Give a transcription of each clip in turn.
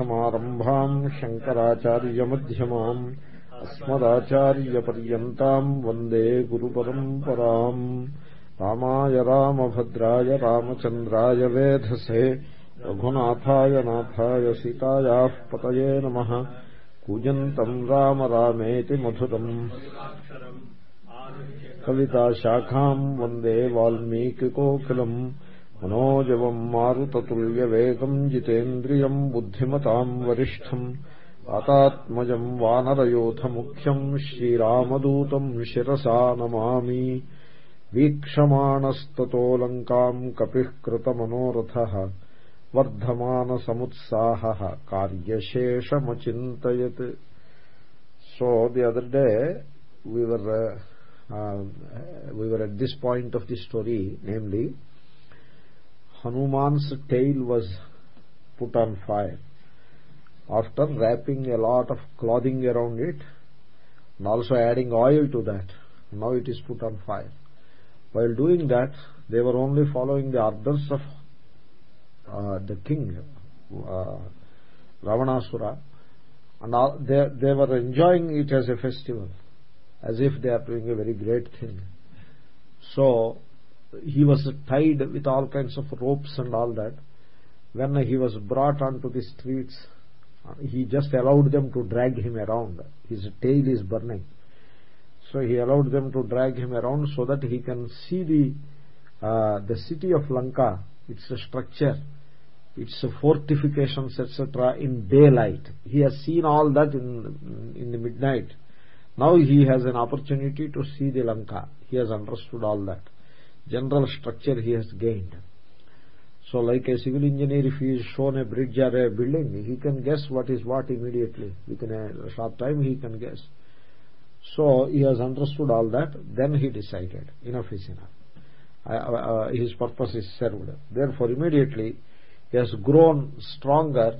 समारम्भाम् शङ्कराचार्यमध्यमाम् अस्मदाचार्यपर्यन्ताम् वंदे गुरुपरम्पराम् रामाय रामभद्राय रामचन्द्राय वेधसे रघुनाथाय नाथाय सीतायाः पतये नमः। कूजन्तम् राम रामेति मधुरम्। कविताशाखाम् वंदे वाल्मीकिकोकिलम्। मनोजवम् मारुततुल्यवेगम् जितेन्द्रियम् बुद्धिमताम् वरिष्ठम् वातात्मजम् वानरयोथमुख्यम् श्रीरामदूतम् शिरसा नमामि। वीक्षमाणस्ततो लङ्काम् कपिः कृतमनोरथः वर्धमानसमुत्साहः कार्यशेषमचिन्तयत् this point of the story namely Hanuman's tail was put on fire. After wrapping a lot of clothing around it and also adding oil to that now it is put on fire. While doing that they were only following the orders of uh, the king uh, Ravanasura and all, they, they were enjoying it as a festival as if they are doing a very great thing. So he was tied with all kinds of ropes and all that. When he was brought onto the streets he just allowed them to drag him around. His tail is burning. So he allowed them to drag him around so that he can see the uh, the city of lanka its structure its fortifications etc in daylight. He has seen all that in in the midnight. Now he has an opportunity to see the lanka. He has understood all that general structure he has gained. So like a civil engineer if he is shown a bridge or a building he can guess what is what immediately. Within a short time he can guess. So he has understood all that then he decided enough is enough. Uh, uh, his purpose is served. Therefore immediately he has grown stronger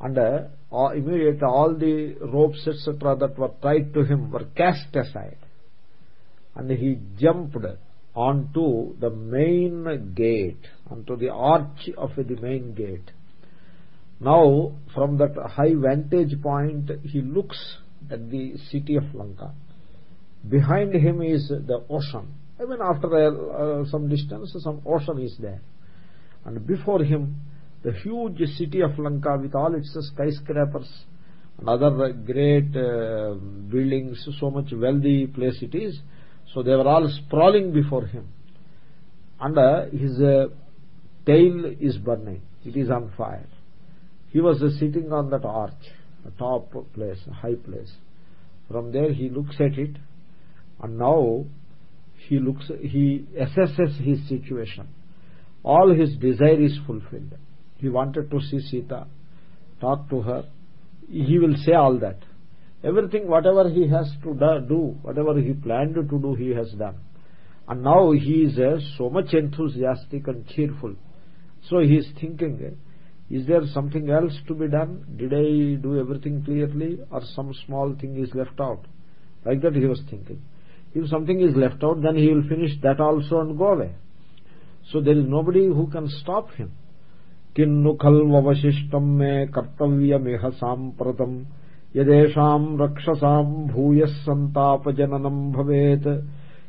and uh, immediately all the ropes etc that were tied to him were cast aside. And he jumped onto the main gate onto the arch of the main gate. Now from that high vantage point he looks at the city of lanka. Behind him is the ocean. I mean after uh, some distance some ocean is there. And before him the huge city of lanka with all its skyscrapers and other great uh, buildings so much wealthy place it is so they were all sprawling before him. And uh, his uh, tail is burning. It is on fire. He was uh, sitting on that arch a top place a high place. From there he looks at it and now he looks he assesses his situation. All his desire is fulfilled. He wanted to see sita talk to her. He will say all that everything whatever he has to do whatever he planned to do he has done. And now he is uh, so much enthusiastic and cheerful. So he is thinking uh, is there something else to be done? Did i do everything clearly? Or some small thing is left out? Like that he was thinking. If something is left out then he will finish that also and go away. So there is nobody who can stop him. Kinnu khalvavashishtam me kartavyameh sampratam Yadesham Rakshasam Bhuyas Santapajananam Bhavet.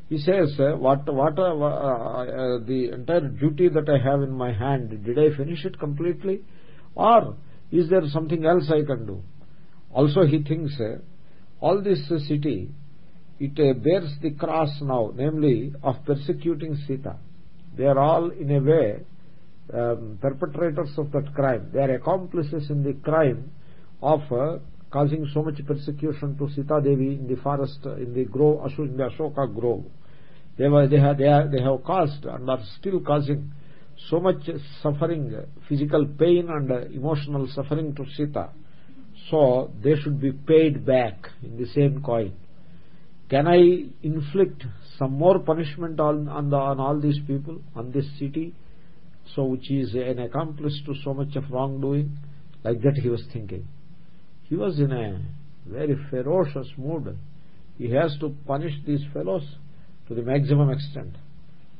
He says, uh, what, what uh, uh, the entire duty that I have in my hand, did I finish it completely? Or is there something else I can do? Also he thinks, all this city, it bears the cross now, namely of persecuting Sita. They are all in a way um, perpetrators of that crime. They are accomplices in the crime of causing so much persecution to sita devi in the forest in the grove in the ashoka grove. They were they have they, are, they have caused and are still causing so much suffering physical pain and emotional suffering to sita. So they should be paid back in the same coin. Can i inflict some more punishment on on, the, on all these people on this city? So which is an accomplice to so much of wrongdoing? Like that he was thinking he was in a very ferocious mood. He has to punish these fellows to the maximum extent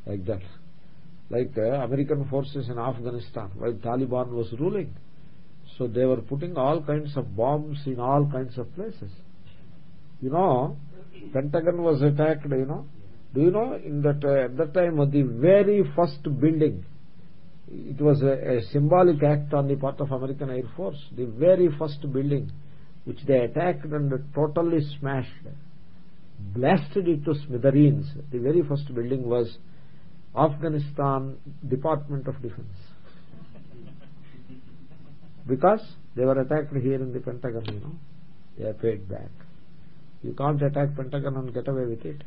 like that. Like uh, american forces in afghanistan while taliban was ruling. So they were putting all kinds of bombs in all kinds of places. You know pentagon was attacked you know. Do you know in that uh, at that time the very first building it was a, a symbolic act on the part of american air force. The very first building which they attacked and totally smashed blasted it to smithereens. The very first building was afghanistan department of defense. Because they were attacked here in the pentagon you know they are paid back. You can't attack pentagon and get away with it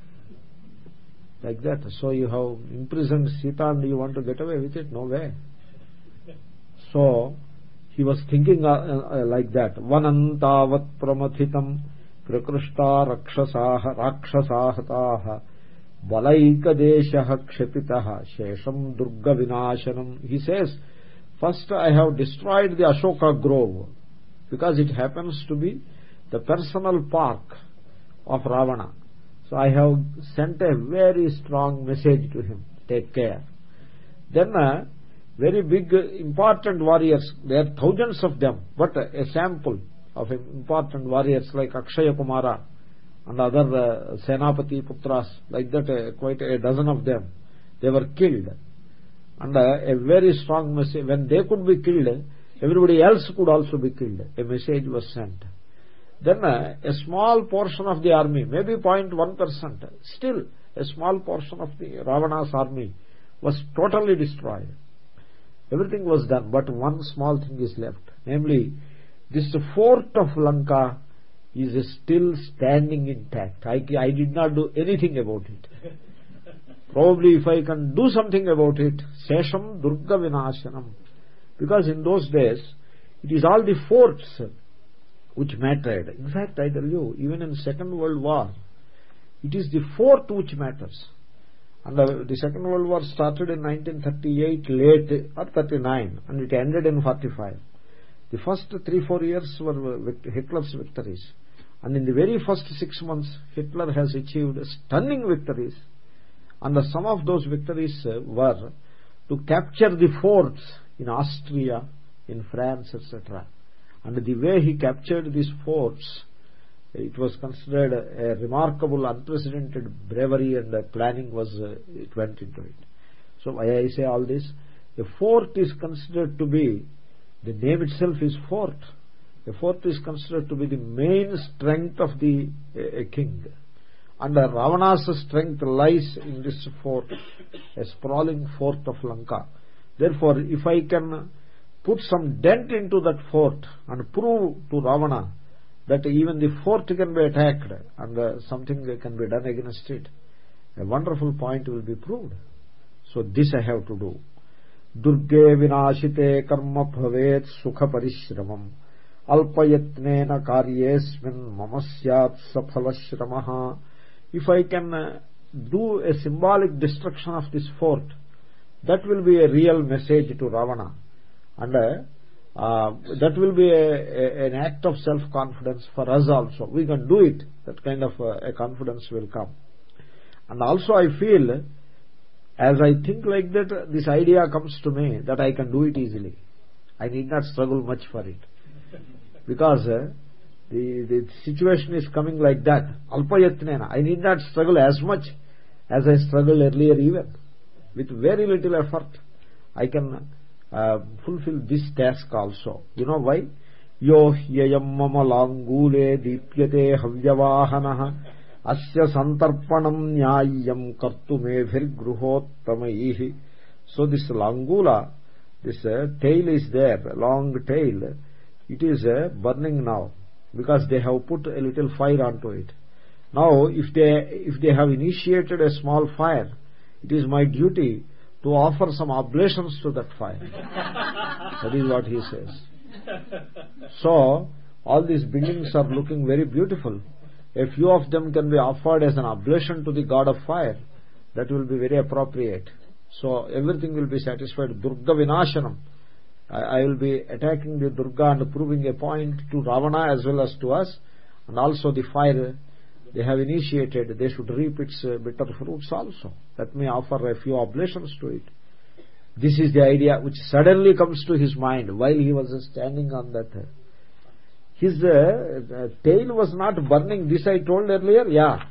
like that. So you have imprisoned sita and you want to get away with it? No way. So he was thinking uh, uh, like that. Vanantavat pramathitam prakrushta rakshasah rakshasahataah balaikadeshah kshatitah shesham durga vinashanam. He says first i have destroyed the ashoka grove because it happens to be the personal park of ravana so i have sent a very strong message to him take care. Then uh, very big important warriors there are thousands of them but a sample of important warriors like akshaya kumara and other uh, senapati putras like that uh, quite a dozen of them they were killed. And uh, a very strong message when they could be killed everybody else could also be killed. A message was sent then uh, a small portion of the army maybe 0.1% still a small portion of the ravana's army was totally destroyed. Everything was done but one small thing is left. Namely this fort of lanka is still standing intact. I, I did not do anything about it. Probably if i can do something about it sesham durga vinashanam. Because in those days it is all the forts which mattered. In fact i tell you even in second world war it is the fort which matters. And the, the second world war started in 1938 late or 39 and it ended in 45 the first 3 4 years were hitler's victories. And in the very first 6 months hitler has achieved stunning victories. And the, some of those victories uh, were to capture the forts in austria in france etc and the way he captured these forts it was considered a, remarkable unprecedented bravery and the planning was uh, it went into it. So why i say all this? A fort is considered to be the name itself is fort. A fort is considered to be the main strength of the king. And ravana's strength lies in this fort a sprawling fort of lanka. Therefore if i can put some dent into that fort and prove to Ravana that even the fort can be attacked and uh, something can be done against it. A wonderful point will be proved. So this i have to do. Durge vinashite karma bhavet sukha parishramam alpayatnena karyesmin mama syat if i can uh, do a symbolic destruction of this fort that will be a real message to ravana and uh, uh, that will be a, a, an act of self confidence for us also. We can do it. That kind of uh, a confidence will come. And also i feel as i think like that this idea comes to me that i can do it easily. I need not struggle much for it. Because uh, the the situation is coming like that. Alpayatnena i need not struggle as much as i struggled earlier even. With very little effort i can uh, fulfill this task also. You know why? Yo yayam mama langule dipyate havyavahanah asya santarpanam nyayam kartumebhir gruhottamaihi so this langula this uh, tail is there long tail. It is uh, burning now because they have put a little fire onto it. Now if they if they have initiated a small fire it is my duty to offer some oblations to that fire that is what he says. So all these buildings are looking very beautiful. A few of them can be offered as an oblation to the god of fire. That will be very appropriate. So everything will be satisfied. Durga vinashanam. I, I will be attacking the durga and proving a point to ravana as well as to us and also the fire they have initiated they should reap its uh, bitter fruits also. Let me offer a few oblations to it. This is the idea which suddenly comes to his mind while he was standing on that. His uh, tail was not burning. This i told earlier yeah.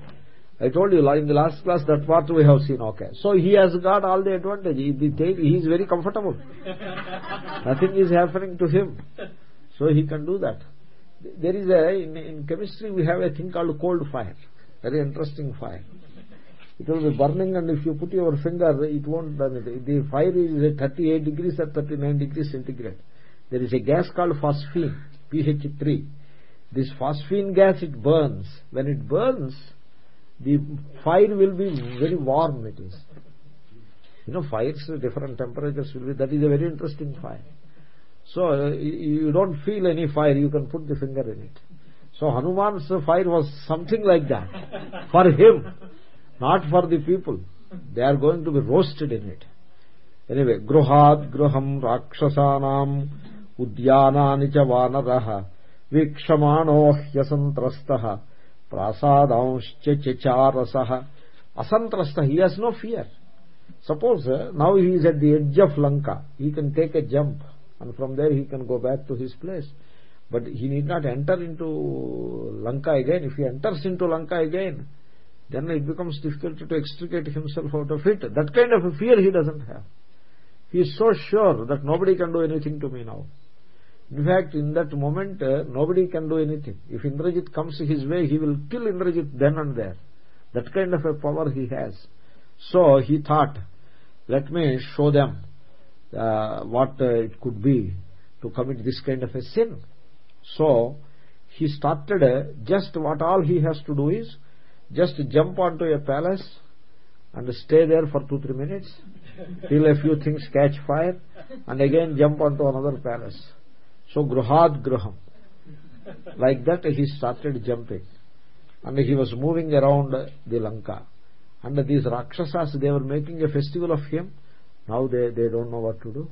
I told you in the last class that part we have seen okay. So he has got all the advantage. The tail he is very comfortable. Nothing is happening to him. So he can do that there is a in, in chemistry we have a thing called cold fire. Very interesting fire. It will be burning and if you put your finger it won't burn it. The fire is at 38 degrees or 39 degrees centigrade. There is a gas called phosphine ph3 this phosphine gas it burns. When it burns the fire will be very warm it is. You know fires different temperatures will be that is a very interesting fire so uh, you don't feel any fire you can put the finger in it. So hanuman's fire was something like that for him not for the people. They are going to be roasted in it. Anyway gruhat gruham rakshasanam udyanani cha vanarah vikshamaano hyasantrastah prasadamscha chacharasah asantrastah he has no fear. Suppose uh, now he is at the edge of lanka he can take a jump and from there he can go back to his place. But he need not enter into lanka again. If he enters into lanka again then it becomes difficult to extricate himself out of it. That kind of fear he doesn't have. He is so sure that nobody can do anything to me now. In fact in that moment uh, nobody can do anything. If indrajit comes his way he will kill indrajit then and there. That kind of a power he has. So he thought let me show them uh, what uh, it could be to commit this kind of a sin. So he started uh, just what all he has to do is just jump onto a palace and stay there for 2 3 minutes till a few things catch fire and again jump onto another palace. So gruhad gruham like that he started jumping. And he was moving around the lanka. And these rakshasas they were making a festival of him now they they don't know what to do.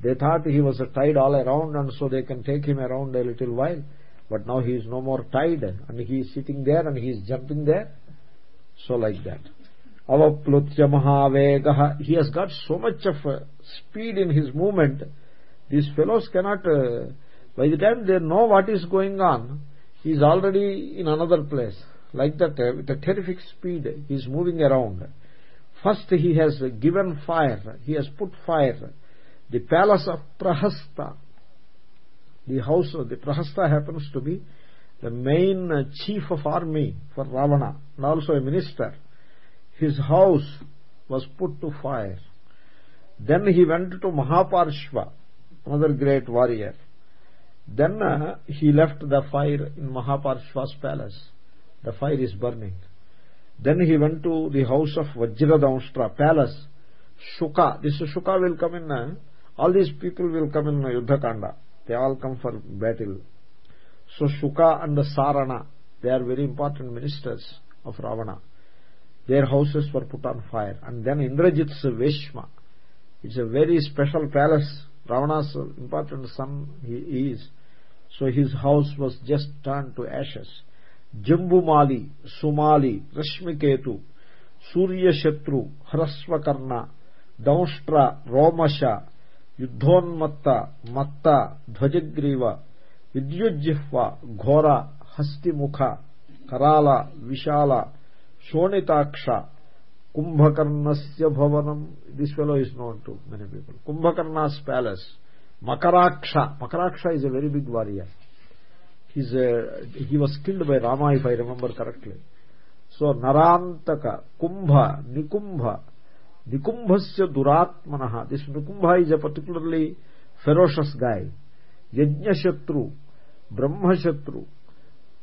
They thought he was tied all around and so they can take him around a little while. But now he is no more tied and he is sitting there and he is jumping there. So like that. Avaplutya mahavegah. He has got so much of uh, speed in his movement. These fellows cannot uh, by the time they know what is going on he is already in another place. Like that uh, with a terrific speed he is moving around first he has given fire. He has put fire. The palace of prahasta. The house of the prahasta happens to be the main chief of army for ravana and also a minister. His house was put to fire. Then he went to mahaparshva another great warrior. Then uh, he left the fire in mahaparshva's palace. The fire is burning then he went to the house of vajradamshtra palace. Shuka this shuka will come in uh, all these people will come in yuddhakanda. They all come for battle. So shuka and the sarana they are very important ministers of ravana. Their houses were put on fire. And then indrajit's veshma it's a very special palace. Ravana's important son he is. So his house was just turned to ashes Jambumali Sumali Rashmiketu Suryashatru Hrasvakarna Daushtra Romasha Yuddhonmatta Matta Dhvajagriva Vidyujjihva Ghora Hastimukha Karala Vishala Shonitaksha ಕುಂಭಕರ್ಣಸ್ಯ ಭವನಂ this fellow is known to many people Kumbhakarna's palace Makaraksha Makaraksha is a very big warrior his uh, he was killed by rama if i remember correctly. So narantaka kumbha nikumbha. Nikumbhasya duratmanah this nikumbha is a particularly ferocious guy. Yajna shatru brahma shatru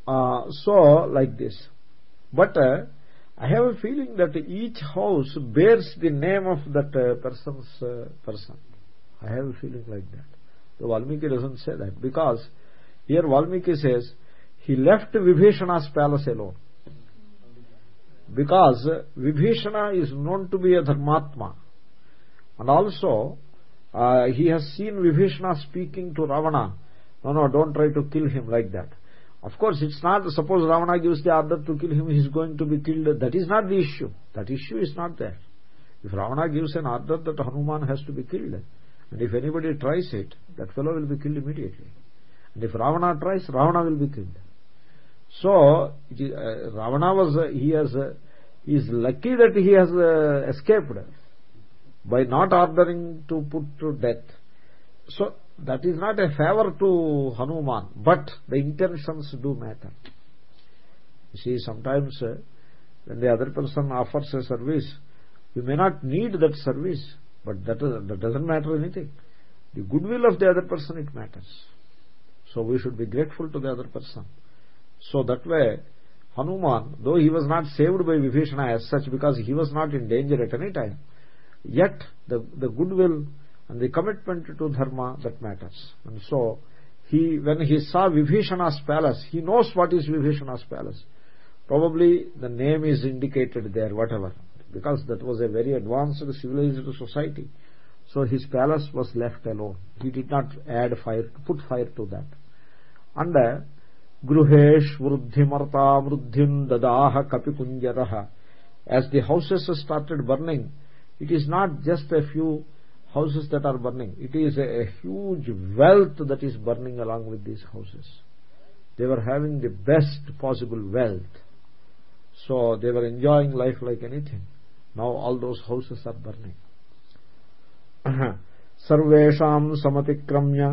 uh, so like this. But uh, i have a feeling that each house bears the name of that uh, person's uh, person. I have a feeling like that. The valmiki doesn't say that because here valmiki says he left vibhishana's palace alone. Because vibhishana is known to be a dharmatma. And also uh, he has seen vibhishana speaking to ravana. No no don't try to kill him like that. Of course it's not suppose ravana gives the order to kill him he's going to be killed. That is not the issue. That issue is not there. If ravana gives an order that hanuman has to be killed and if anybody tries it that fellow will be killed immediately and if ravana tries ravana will be killed. So uh, ravana was uh, he has uh, is lucky that he has escaped by not ordering to put to death. So that is not a favor to hanuman but the intentions do matter. You see sometimes when the other person offers a service you may not need that service but that, that doesn't matter anything. The goodwill of the other person it matters so we should be grateful to the other person. So that way hanuman though he was not saved by vibhishana as such because he was not in danger at any time yet the the goodwill and the commitment to dharma that matters. And so he when he saw vibhishana's palace he knows what is vibhishana's palace. Probably the name is indicated there whatever because that was a very advanced civilized society. So his palace was left alone. He did not add fire put fire to that uh, gruhesh vruddhimarta vruddhim dadaha kapikunjarah as the houses started burning it is not just a few houses that are burning it is a, a huge wealth that is burning along with these houses they were having the best possible wealth so they were enjoying life like anything now all those houses are burning सर्वेषाम् समतिक्रम्य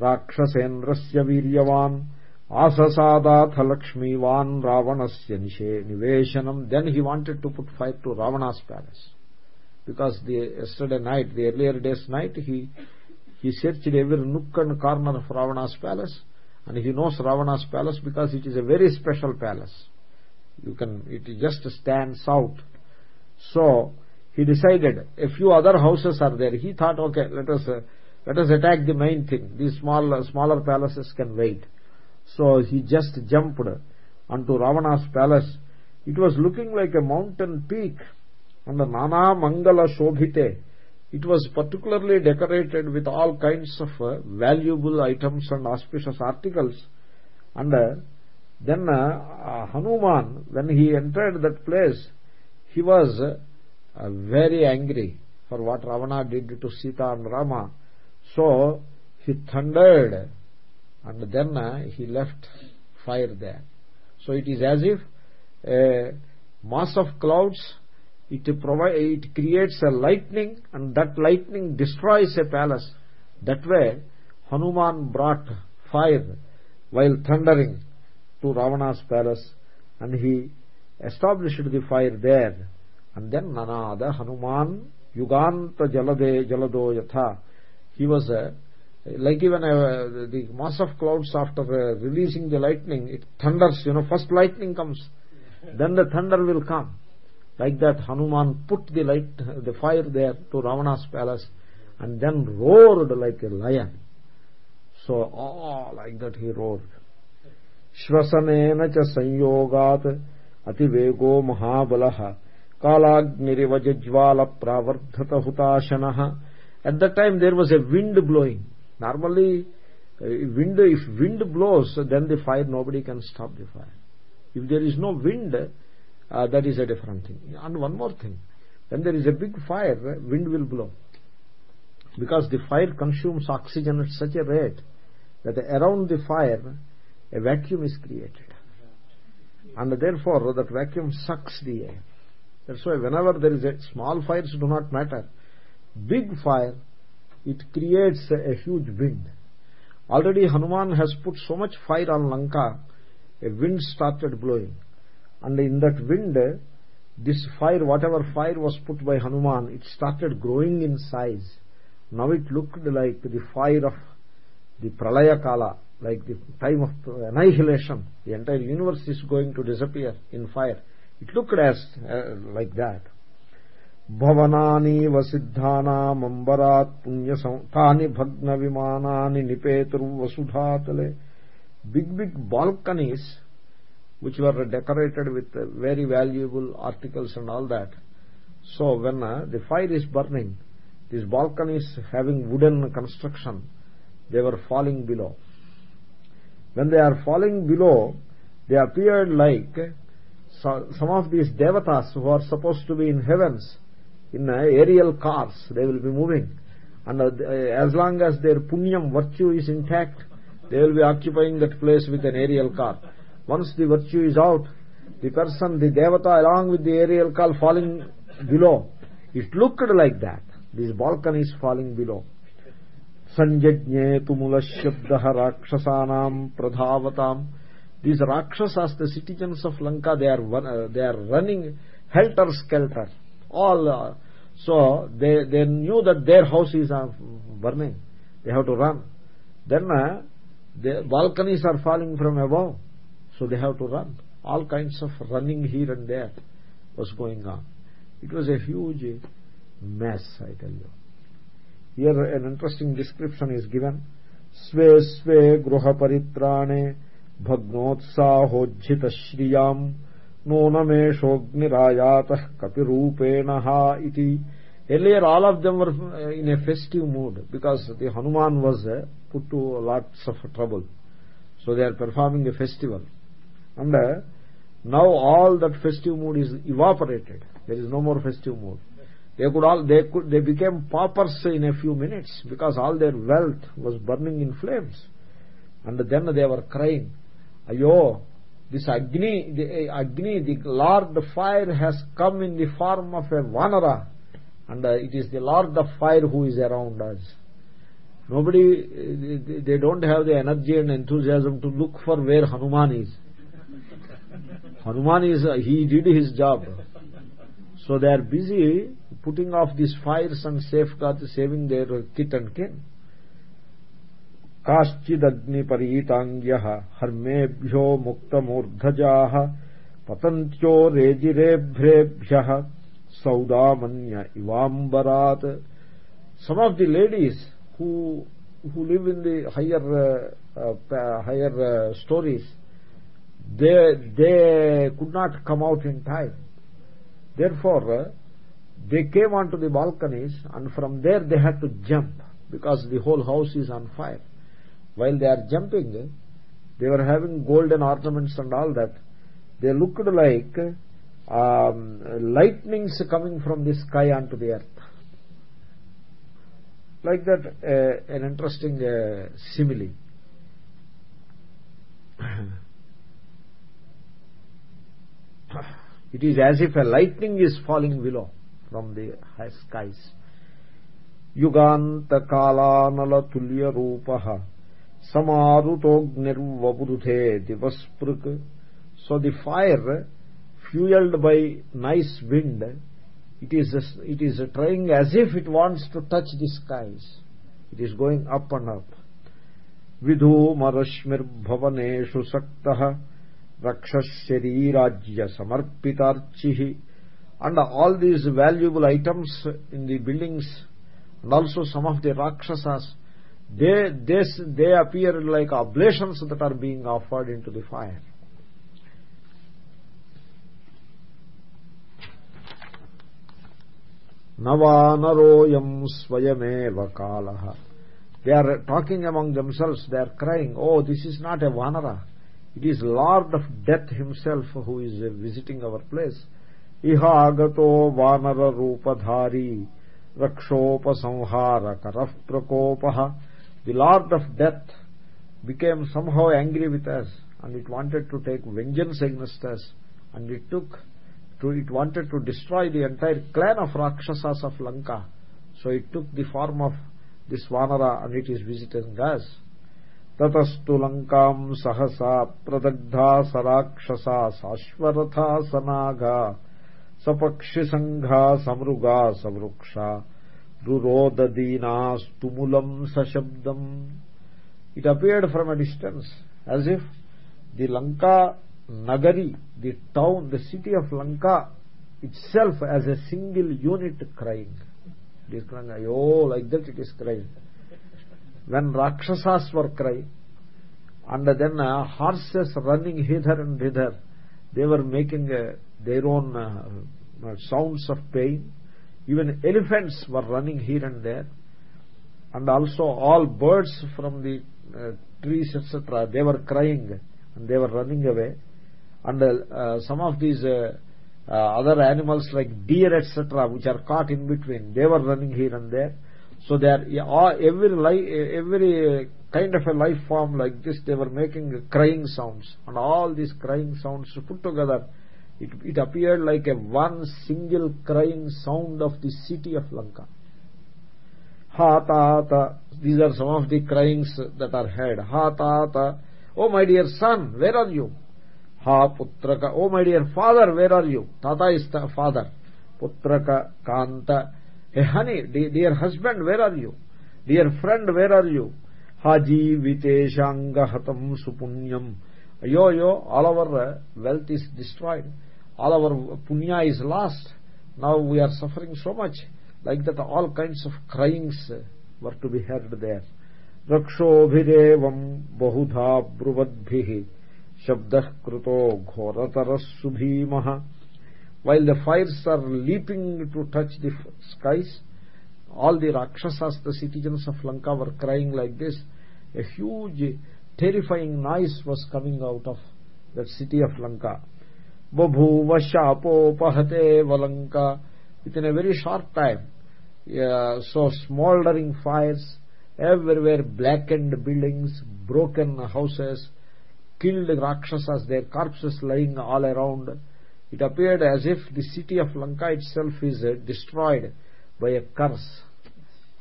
राक्षसेन्द्रस्य वीर्यवान् आससादाथ लक्ष्मीवान् रावणस्य निवेशनम् then he wanted to put fire to ravana's palace because the yesterday night the earlier day's night he he searched every nook and corner of ravana's palace and he knows ravana's palace because it is a very special palace you can it just stands out so he decided a few other houses are there he thought okay let us uh, let us attack the main thing. These small smaller palaces can wait. So he just jumped onto ravana's palace. It was looking like a mountain peak. And the nana mangala shobhite it was particularly decorated with all kinds of uh, valuable items and auspicious articles. And uh, then uh, hanuman when he entered that place he was very angry for what Ravana did to Sita and Rama. So he thundered and then uh, he left fire there. So it is as if a mass of clouds it provide it creates a lightning and that lightning destroys a palace. That way Hanuman brought fire while thundering to Ravana's palace and he established the fire there and then nanada hanuman yuganta jalade jalado yatha he was a like even uh, the mass of clouds after uh, releasing the lightning it thunders you know first lightning comes then the thunder will come. Like that hanuman put the light the fire there to ravana's palace and then roared like a lion. So oh like that he roared. श्वसनेन च संयोगात् अतिवेगो महाबलः कालाग्निरिव जज्वालप्रावर्धत हुताशनः at that time there was a wind blowing. Normally uh, wind if wind blows then the fire nobody can stop the fire. If there is no wind uh, that is a different thing. And one more thing. When there is a big fire wind will blow. Because the fire consumes oxygen at such a rate that around the fire a vacuum is created. And therefore that vacuum sucks the air. That's why whenever there is a small fires do not matter big fire it creates a, huge wind. Already hanuman has put so much fire on lanka a wind started blowing. And in that wind this fire whatever fire was put by hanuman it started growing in size. Now it looked like the fire of the pralaya kala like the time of annihilation. The entire universe is going to disappear in fire. It looked as uh, like that भवनानीव सिद्धानामम्बरात् पुण्य तानि भग्न विमानानि निपेतुर्वसुधातले big big balconies which were decorated with uh, very valuable articles and all that so when uh, the fire is burning these balconies having wooden construction they were falling below when they are falling below they appeared like some of these devatas who are supposed to be in heavens in uh, aerial cars they will be moving and uh, as long as their punyam virtue is intact they will be occupying that place with an aerial car once the virtue is out the person the devata along with the aerial car falling below it looked like that this balcony is falling below sanjajne tumula shabdah rakshasanam pradhavatam these rakshasas the citizens of lanka they are uh, they are running helter skelter all uh, so they they knew that their house is uh, burning they have to run then uh, the balconies are falling from above so they have to run all kinds of running here and there was going on it was a huge mess i tell you here an interesting description is given स्वे स्वे गृहपरित्राणे भग्नोत्साहोज्झितश्रियाम् నూనమేషోగ్నిరాయాత కపిరూపేణ ఇది earlier all of them were uh, in a festive mood because the hanuman was uh, put to lots of trouble. So they are performing a festival. And uh, now all that festive mood is evaporated. There is no more festive mood. They could all they they became paupers in a few minutes because all their wealth was burning in flames. And then they were crying ayyo this agni the agni the lord fire has come in the form of a vanara and uh, it is the lord of fire who is around us. Nobody they don't have the energy and enthusiasm to look for where hanuman is. Hanuman is uh, he did his job. So they are busy putting off these fires and safeguards saving their kit and kin काश्चिदग्निपरीताङ्ग्य हर्मेभ्यो मुक्तमूर्धजा पतन्त्यो रेजिरेभ्रेभ्य सौदामन्य इवाम्बरात्। Some of the ladies who who live in the higher higher storeys they they could not come out in time therefore they came on to the balconies and from there they had to jump because the whole house is on fire while they are jumping they were having golden ornaments and all that. They looked like um, lightnings coming from the sky onto the earth. Like that uh, an interesting uh, simile. It is as if a lightning is falling below from the high skies. యుగాంతకాళానలతుల్యరూప समारुतोग्निर्वपुरुथे दिवस्पृक् fire fueled by nice wind it is it is trying as if it wants to touch the skies it is going up and up विधूमरश्मिर्भवनेषु सक्तः रक्षशरीराज्य samarpitarchihi and all these valuable items in the buildings and also some of the rakshasas they they they appear like oblations that are being offered into the fire. Navanaroyam swayameva kalaha. They are talking among themselves. They are crying oh this is not a vanara. It is lord of death himself who is visiting our place. Iha agato vanara roopadhari karah prakopah the lord of death became somehow angry with us and it wanted to take vengeance against us and it took to it wanted to destroy the entire clan of rakshasas of lanka. So it took the form of this vanara and it is visiting us tatastu lankam sahasa pradagdha sarakshasa sashvaratha sanaga sapakshi sangha samruga savruksha rurodadinastumulam sashabdam. It appeared from a distance as if the lanka nagari the town the city of lanka itself as a single unit crying. It is crying oh like that it is crying. When rakshasas were crying and then uh, horses running hither and thither they were making uh, their own uh, sounds of pain even elephants were running here and there. And also all birds from the uh, trees etc they were crying and they were running away. And uh, some of these uh, uh, other animals like deer etc which are caught in between they were running here and there. So they are every life every kind of a life form like this they were making crying sounds. And all these crying sounds put together it, it appeared like a one single crying sound of the city of lanka. Ha ta ta these are some of the cryings that are heard. Ha ta ta oh my dear son where are you? Ha putraka. Oh my dear father where are you? Tata is the father. Putraka kanta. Hey honey dear husband where are you? Dear friend where are you? Ha jeeviteshangahatam supunyam. Ayo ayo all our uh, wealth is destroyed all our punya is lost now we are suffering so much like that all kinds of cryings were to be heard there रक्षोभिरेवम् बहुधा ब्रुवद्भिः शब्दः कृतो घोरतरः सुभीमः while the fires are leaping to touch the skies all the rakshasas the citizens of lanka were crying like this a huge terrifying noise was coming out of that city of lanka Babhuva shapopahate valanka within a very short time yeah, so smoldering fires everywhere blackened buildings broken houses killed rakshasas their corpses lying all around it appeared as if the city of lanka itself is destroyed by a curse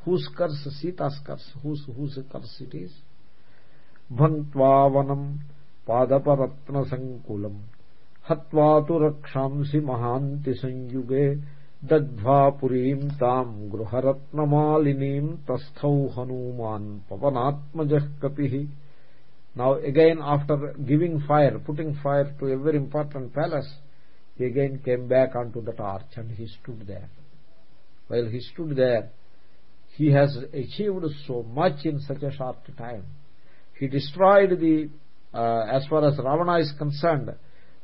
whose curse sita's curse whose whose curse it is bhantva vanam padaparatna sankulam हवा तो रक्षासी महांति संयुगे दग्ध्वा पुरी ताम तस्थ हनुमा तस्थौ पवनात्मज कपि। Now again after giving fire putting fire to every important palace he again came back on to the torch and he stood there well he stood there he has achieved so much in such a short time he destroyed the as far as Ravana is concerned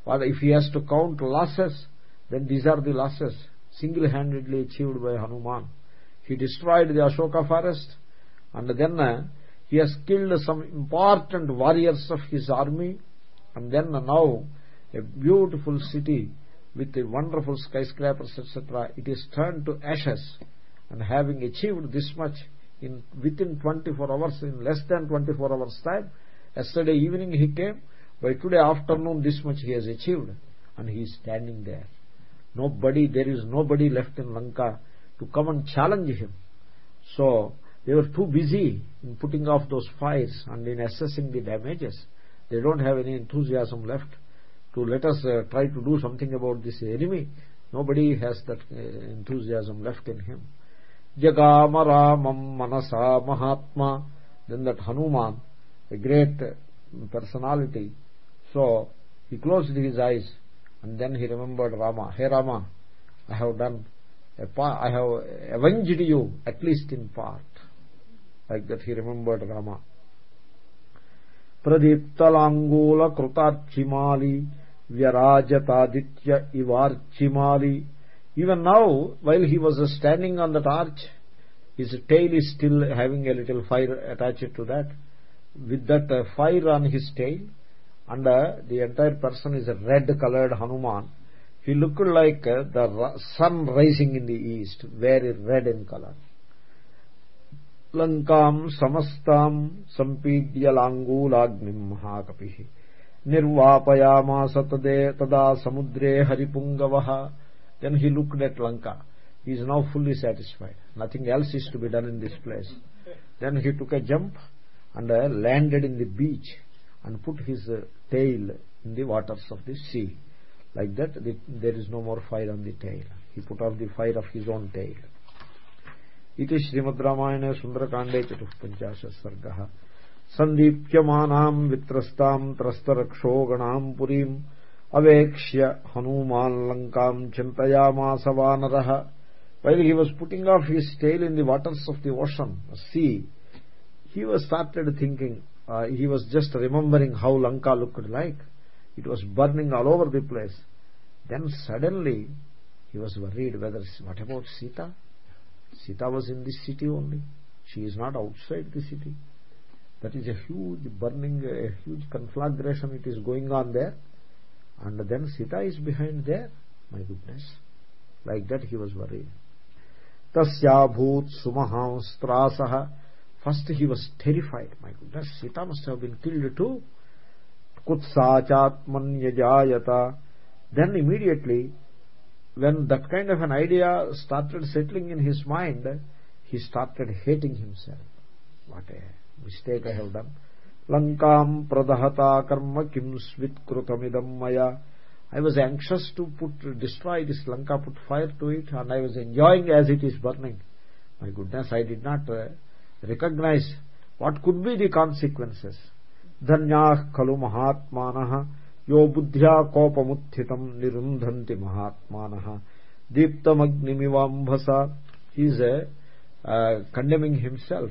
but if he has to count losses then these are the losses. Single handedly achieved by hanuman. He destroyed the ashoka forest and then uh, he has killed some important warriors of his army and then now a beautiful city with the wonderful skyscrapers etc it is turned to ashes. And having achieved this much in within 24 hours in less than 24 hours time yesterday evening he came by today afternoon this much he has achieved and he is standing there. Nobody there is nobody left in lanka to come and challenge him. So they were too busy in putting off those fires and in assessing the damages. They don't have any enthusiasm left to let us uh, try to do something about this enemy. Nobody has that uh, enthusiasm left in him. Jagama ramam manasa mahatma. Then that hanuman a great personality so he closed his eyes and then he remembered rama. Hey rama i have done i have avenged you at least in part. Like that he remembered rama. Pradiptalangula krutarchimali vyarajataditya ivarchimali. Even now while he was standing on that arch his tail is still having a little fire attached to that. With that uh, fire on his tail and uh, the entire person is a red colored hanuman. He looked like uh, the sun rising in the east very red in color. Lankam samastam sampidya langulagnim mahakapih satade tada samudre haripungavah then he looked at lanka. He is now fully satisfied. Nothing else is to be done in this place. Then he took a jump and uh, landed in the beach and put his uh, tail in the waters of the sea like that the, there is no more fire on the tail he put off the fire of his own tail इति श्रीमद्रामायणे सुन्दरकाण्डे चतुःपञ्चाशत् सर्गः सन्दीप्यमानाम् वित्रस्ताम् त्रस्तरक्षो गणाम् पुरीम् अवेक्ष्य हनूमान् लङ्काम् चिन्तयामास वानरः while he was putting off his tail in the waters of the ocean sea he was started thinking uh, he was just remembering how lanka looked like it was burning all over the place then suddenly he was worried whether what about sita Sita was in this city only. She is not outside the city. That is a huge burning, a huge conflagration it is going on there. And then Sita is behind there. my goodness like that he was worried tasyabhut sumahamstrasah first he was terrified. My goodness sita must have been killed too. Kutsachatmanyajayata then immediately when that kind of an idea started settling in his mind he started hating himself. What a mistake i have done. Lankam pradahata karma kim svitkrutamidam maya. I was anxious to put destroy this lanka put fire to it and i was enjoying as it is burning. My goodness i did not uh, recognize what could be the consequences. Dhanyah kalu mahatmanah yo buddhya kopamutthitam nirundhanti mahatmanah deeptam agnimivambhasa he is uh, uh, condemning himself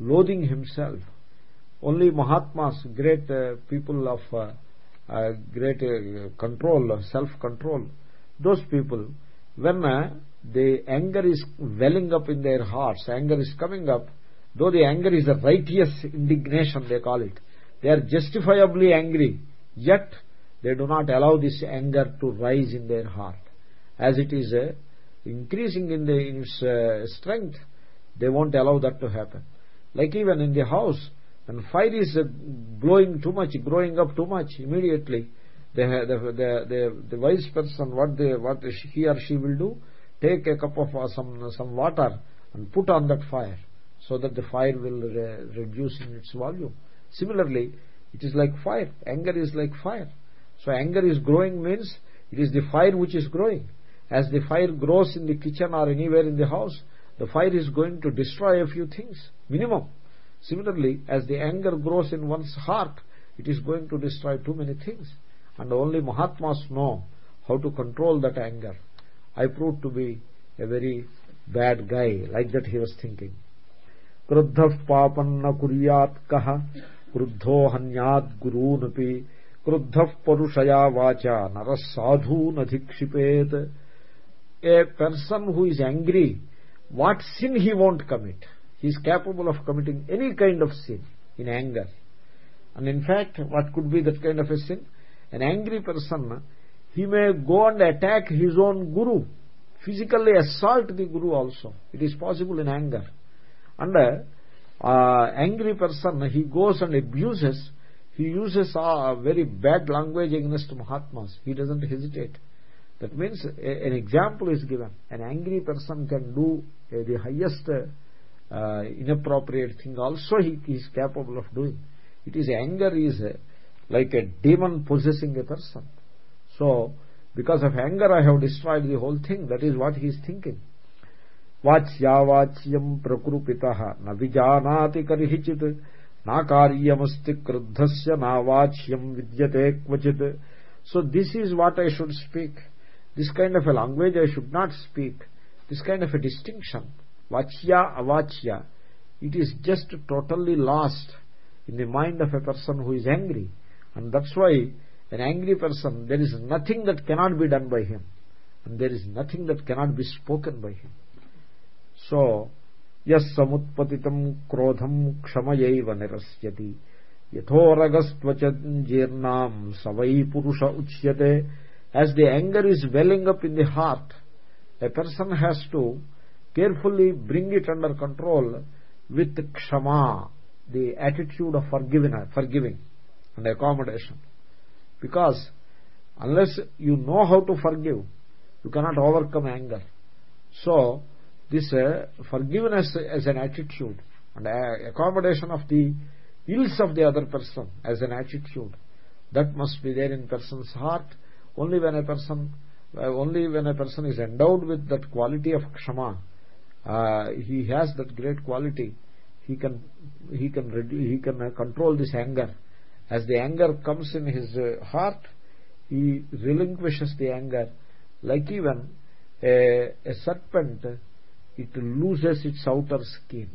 loathing himself. Only mahatmas great uh, people of uh, great control self control those people when the anger is welling up in their hearts anger is coming up. Though the anger is a righteous indignation they call it they are justifiably angry yet they do not allow this anger to rise in their heart. As it is uh, increasing in, the, in its uh, strength they won't allow that to happen. Like even in the house when fire is uh, blowing too much growing up too much immediately the the the the, the wise person what they what he or she will do take a cup of uh, some some water and put on that fire so that the fire will re reduce in its volume. Similarly it is like fire. Anger is like fire. So anger is growing means it is the fire which is growing. As the fire grows in the kitchen or anywhere in the house the fire is going to destroy a few things minimum. Similarly as the anger grows in one's heart it is going to destroy too many things. And only mahatmas know how to control that anger i proved to be a very bad guy like that he was thinking क्रुद्धः पापन्न कुर्यात् कः क्रुद्धो हन्यात् गुरूनपि क्रुद्धः परुषया वाचा नरः साधूनधिक्षिपेत् a person who is angry what sin he won't commit he is capable of committing any kind of sin in anger and in fact what could be that kind of a sin an angry person he may go and attack his own guru. Physically assault the guru also. It is possible in anger. And uh, uh, angry person he goes and abuses. He uses a very bad language against mahatmas. He doesn't hesitate. That means an example is given. An angry person can do uh, the highest uh, inappropriate thing also he, is capable of doing. It is anger is uh, like a demon possessing a person so because of anger i have destroyed the whole thing. That is what he is thinking. Vachya vachyam prakrupitah na vijanati na karyamasti kruddhasya. Na vachyam vidyate so this is what i should speak. This kind of a language i should not speak. This kind of a distinction. Vachya avachya. It is just totally lost in the mind of a person who is angry. And that's why an angry person there is nothing that cannot be done by him. And there is nothing that cannot be spoken by him. So yes samutpatitam krodham kshamayaiva nirasyati. Yathoragastvachan savai purusha uchyate. As the anger is welling up in the heart a person has to carefully bring it under control with kshama the attitude of forgiving forgiving and accommodation because unless you know how to forgive you cannot overcome anger. So this uh, forgiveness as an attitude and uh, accommodation of the ills of the other person as an attitude that must be there in person's heart. Only when a person uh, only when a person is endowed with that quality of kshama uh, he has that great quality he can he can he can control this anger as the anger comes in his uh, heart he relinquishes the anger. Like even a, a serpent it loses its outer skin.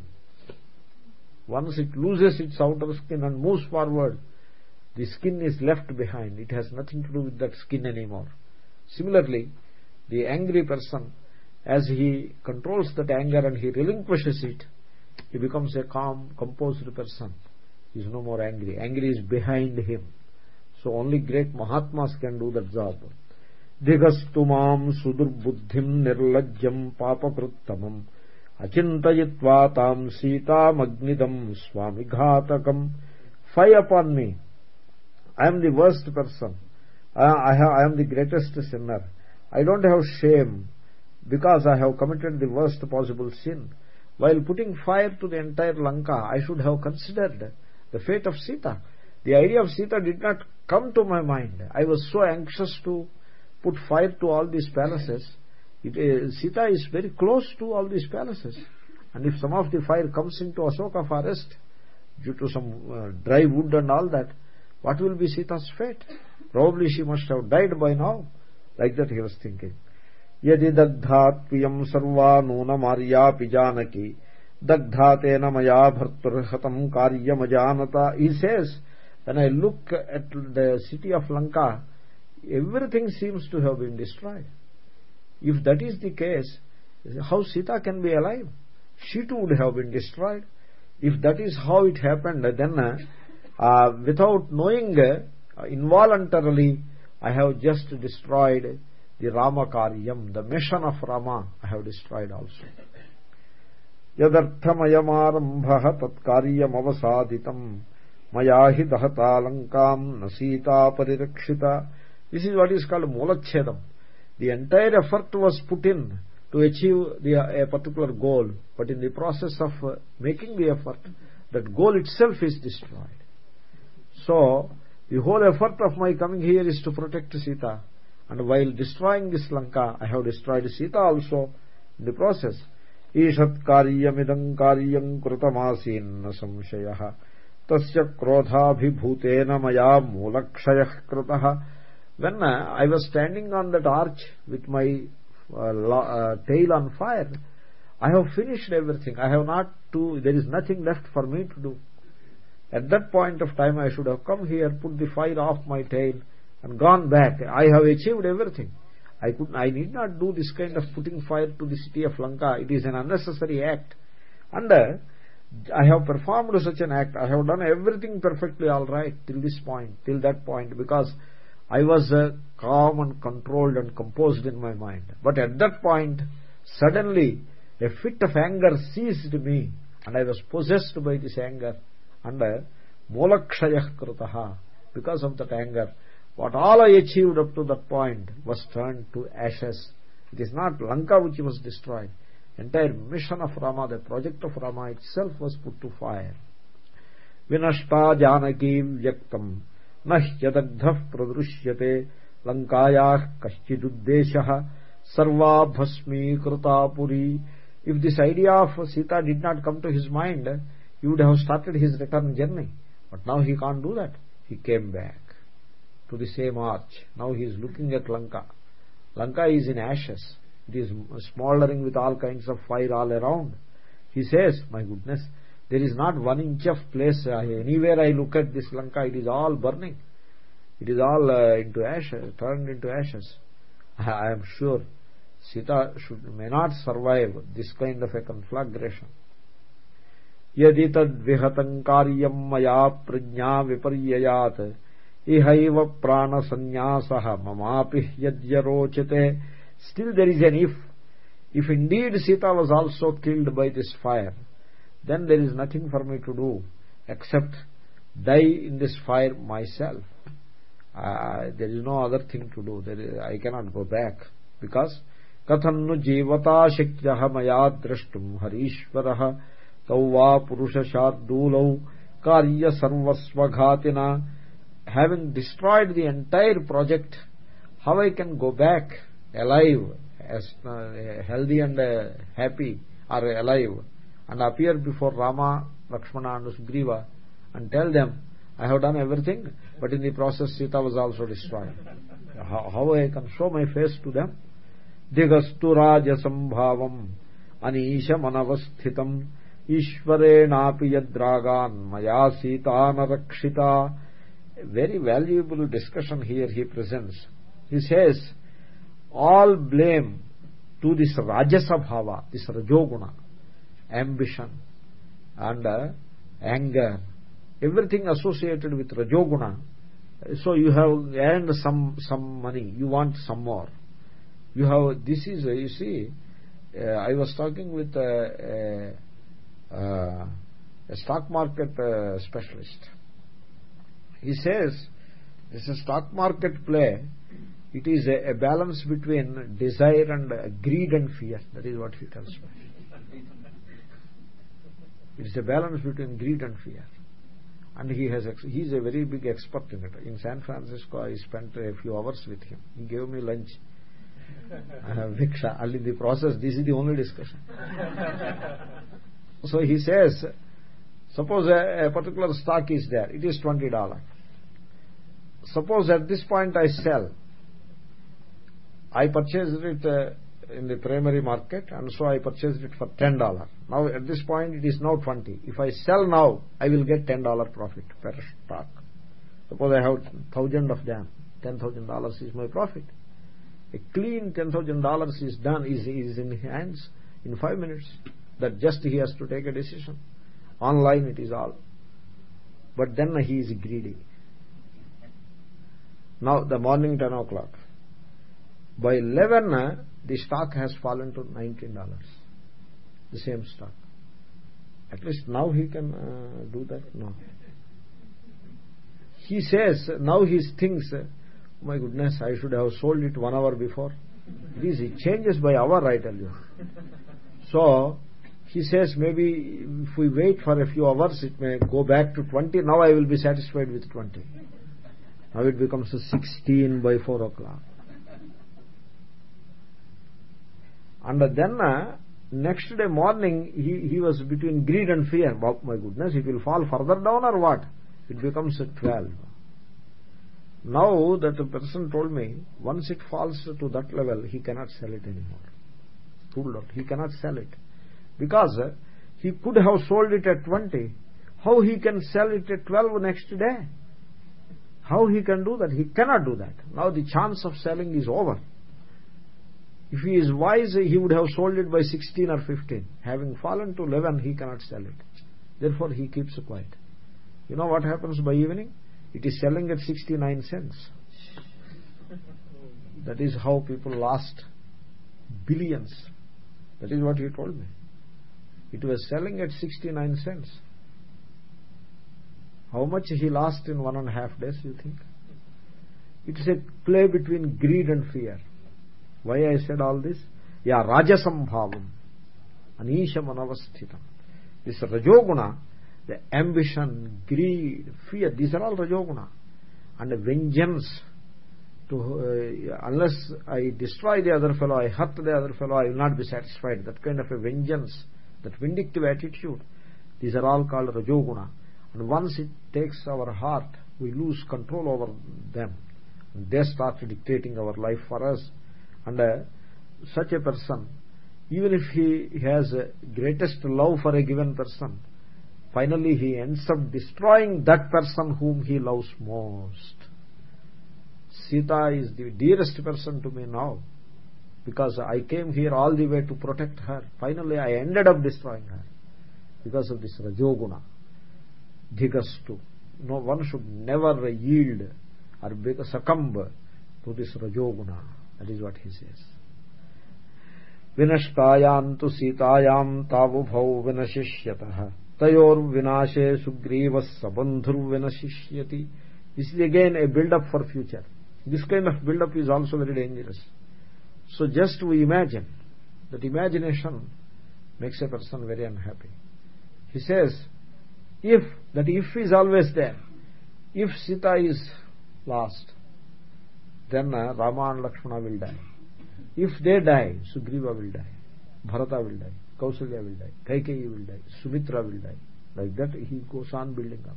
Once it loses its outer skin and moves forward the skin is left behind. It has nothing to do with that skin anymore. Similarly the angry person as he controls that anger and he relinquishes it he becomes a calm composed person He is no more angry. Angry is behind him. So only great Mahatmas can do that job. दिगस्तु माम् सुदुर्बुद्धिम् निर्लज्जम् पापकृत्तमम् अचिन्तयित्वा ताम् सीतामग्निदम् स्वामिघातकम् फै upon me I am the worst person. I, I, have, I am the greatest sinner. I don't have shame because I have committed the worst possible sin. While putting fire to the entire Lanka, I should have considered that the fate of Sita. The idea of Sita did not come to my mind. I was so anxious to put fire to all these palaces. It, uh, Sita is very close to all these palaces. And if some of the fire comes into Asoka forest, due to some uh, dry wood and all that, what will be Sita's fate? Probably she must have died by now. Like that he was thinking. यदि दग्धा त्वियं सर्वा नूनमार्यापि जानकी दग्धातेन मया भर्तृहतम कार्यमजानत. He says and I look at the city of Lanka everything seems to have been destroyed if that is the case how Sita can be alive she too would have been destroyed if that is how it happened then without knowing involuntarily I have just destroyed the rama karyam, the mission of rama i have destroyed also. यदर्थमयमारम्भः तत्कार्यमवसादितम् मया हि दहतालङ्काम् न Sita परिरक्षिता this is what is called mulachedam the entire effort was put in to achieve the, a particular goal but in the process of uh, making the effort that goal itself is destroyed so the whole effort of my coming here is to protect sita and while destroying this lanka i have destroyed sita also in the process ईषत् कार्यमिदम् कार्यम् कृतमासीन्न संशयः तस्य क्रोधाभिभूतेन मया मूलक्षयः कृतः when uh, i was standing on that arch with my uh, uh, tail on fire i have finished everything i have not to there is nothing left for me to do at that point of time i should have come here put the fire off my tail and gone back i have achieved everything i could i need not do this kind of putting fire to the city of lanka. It is an unnecessary act. And uh, i have performed such an act. I have done everything perfectly all right till this point till that point because i was uh, calm and controlled and composed in my mind. But at that point suddenly a fit of anger seized me and i was possessed by this anger. And uh, molakshayah krutaha because of that anger what all I achieved up to that point was turned to ashes. It is not Lanka which was destroyed. Entire mission of Rama, the project of Rama itself was put to fire. Vinashta Janaki Vyaktam Nahyadagdhah Pradrushyate Lankayah Kaschiduddeshah Sarva Bhasmi Krutapuri If this idea of Sita did not come to his mind, he would have started his return journey. But now he can't do that. He came back to the same arch now he is looking at lanka lanka is in ashes it is smoldering with all kinds of fire all around he says my goodness there is not one inch of place uh, anywhere i look at this lanka it is all burning it is all uh, into ashes turned into ashes i am sure sita should may not survive this kind of a conflagration यदि तद्विहतं कार्यं मया प्रज्ञा विपर्ययात् ihaiva prana sannyasah mamapi yadyarochate still there is an if if indeed sita was also killed by this fire then there is nothing for me to do except die in this fire myself uh, there is no other thing to do there is, i cannot go back because कथन्नु जीवता शक्यः मया द्रष्टुम् हरीश्वरः तौ वा पुरुषशार्दूलौ कार्यसर्वस्वघातिना having destroyed the entire project how i can go back alive as uh, healthy and uh, happy or alive and appear before rama lakshmana and sugriva and tell them i have done everything but in the process sita was also destroyed how, how i can show my face to them दिगस्तु राजसम्भावम् अनीशमनवस्थितम् ईश्वरेणापि यद्रागान् मया सीता न रक्षिता very valuable discussion here he presents. He says all blame to this rajasa bhava this rajoguna ambition and uh, anger everything associated with rajoguna. So you have earned some some money you want some more. You have this is you see uh, i was talking with a, a, a stock market uh, specialist he says this is stock market play. It is a, a balance between desire and uh, greed and fear. That is what he tells me. It is a balance between greed and fear. And he has he is a very big expert in it. In san francisco i spent a few hours with him. He gave me lunch. Bhiksha in the process this is the only discussion. So he says suppose a, a particular stock is there. It is 20 dollar suppose at this point i sell i purchased it uh, in the primary market and so I purchased it for $10. Now at this point it is now 20. If I sell now, I will get $10 profit per stock. Suppose I have thousand of them, $10,000 is my profit. A clean $10,000 is done, is, is in hands in 5 minutes. That just he has to take a decision. Online it is all. But then he is greedy. Now the morning 10 o'clock. By 11 the stock has fallen to $19 the same stock. At least now he can uh, do that no. He says now he thinks oh my goodness i should have sold it one hour before. This it changes by hour i tell you. So he says maybe if we wait for a few hours it may go back to 20 now i will be satisfied with 20 now it becomes 16 by 4 o'clock. And then uh, next day morning he, he was between greed and fear. Oh my goodness it will fall further down or what? It becomes 12 now that the person told me once it falls to that level he cannot sell it anymore. Ruled out. He cannot sell it. Because uh, he could have sold it at 20 how he can sell it at 12 next day how he can do that? He cannot do that. Now the chance of selling is over. If he is wise he would have sold it by 16 or 15 having fallen to 11 he cannot sell it. Therefore he keeps quiet. You know what happens by evening? It is selling at 69 cents. That is how people lost billions. That is what he told me. It was selling at 69 cents how much he lost in one and a half days you think? It is a play between greed and fear. Why i said all this? Yeah rajasam bhavam anisha manavasthitam this rajoguna the ambition greed fear these are all rajoguna. And vengeance to uh, unless i destroy the other fellow i hurt the other fellow i will not be satisfied. That kind of a vengeance that vindictive attitude these are all called rajoguna and once it takes our heart we lose control over them. They start dictating our life for us. And uh, such a person even if he has a greatest love for a given person finally he ends up destroying that person whom he loves most. Sita is the dearest person to me now because i came here all the way to protect her. Finally i ended up destroying her because of this rajoguna dhigastu no one should never yield or succumb to this rajoguna that is what he says विनष्टायां तु सीतायां तावुभौ विनशिष्यतः तयोर्विनाशे सुग्रीवः सबन्धुर्विनशिष्यति this is again a build up for future this kind of build up is also very dangerous so just we imagine that imagination makes a person very unhappy he says if that if is always there if sita is lost then uh, Rama and Lakshmana will die. If they die, Sugriva will die, Bharata will die, Kausalya will die, Kaikeyi will die, Sumitra will die. Like that he goes on building up.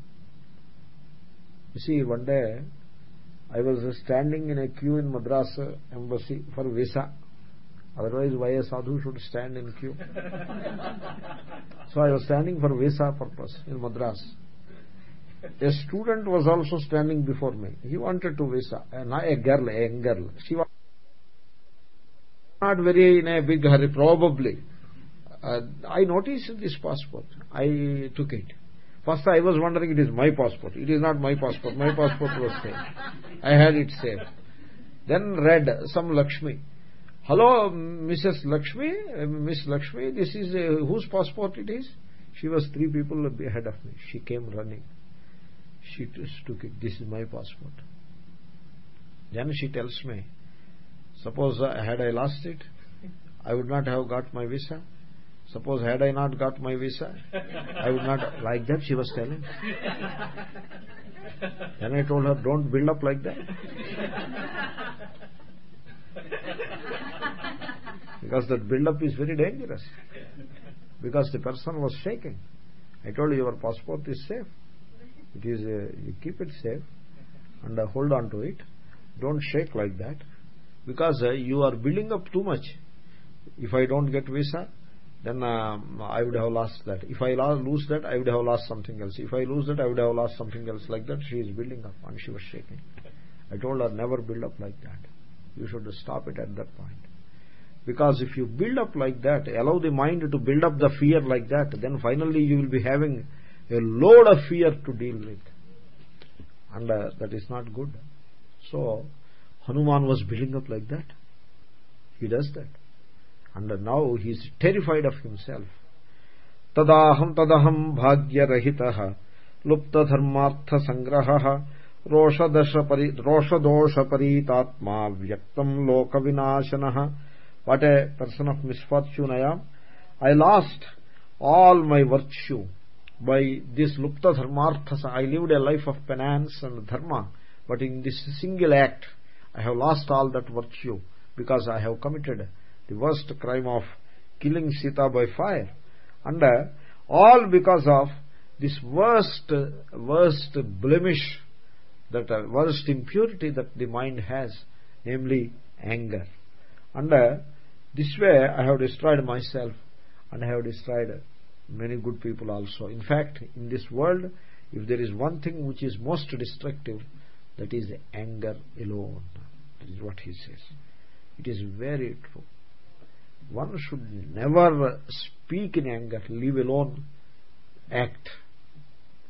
You see, one day I was standing in a queue in Madras embassy for visa. Otherwise, why a sadhu should stand in queue? so I was standing for visa purpose in Madras. A student was also standing before me. He wanted to visa and a girl a young girl. She was not very in a big hurry probably. Uh, i noticed this passport. I took it. First i was wondering it is my passport. It is not my passport. My passport was safe i had it safe then read some lakshmi hello mrs lakshmi. Uh, miss lakshmi this is uh, whose passport it is? She was three people ahead of me. She came running. She took it. This is my passport. Then she tells me suppose uh, had i lost it i would not have got my visa. Suppose had i not got my visa i would not like that she was telling. Then i told her don't build up like that because that build up is very dangerous. Because the person was shaking i told you your passport is safe. It is uh, you keep it safe and uh, hold on to it. Don't shake like that. Because uh, you are building up too much. If i don't get visa then um, i would have lost that. If i lose that i would have lost something else. If i lose that i would have lost something else like that. She is building up and she was shaking i told her never build up like that you should stop it at that point. Because if you build up like that allow the mind to build up the fear like that then finally you will be having a load of fear to deal with. And uh, that is not good. So hanuman was building up like that. He does that. And now he is terrified of himself. Tadaham tadaham bhagyarahitah luptadharmartha sangrahah रोषदोषपरीता परीतात्मा लोक Vinashan what a person of misfortune I I lost all my virtue by this लुप्त धर्मार्थस I lived a life of penance and dharma but in this single act I have lost all that virtue because I have committed the worst crime of killing Sita by fire and all because of this worst worst blemish that worst impurity that the mind has namely anger. And uh, this way i have destroyed myself and i have destroyed many good people also. In fact in this world if there is one thing which is most destructive that is anger alone. That is what he says. It is very true. One should never speak in anger leave alone act.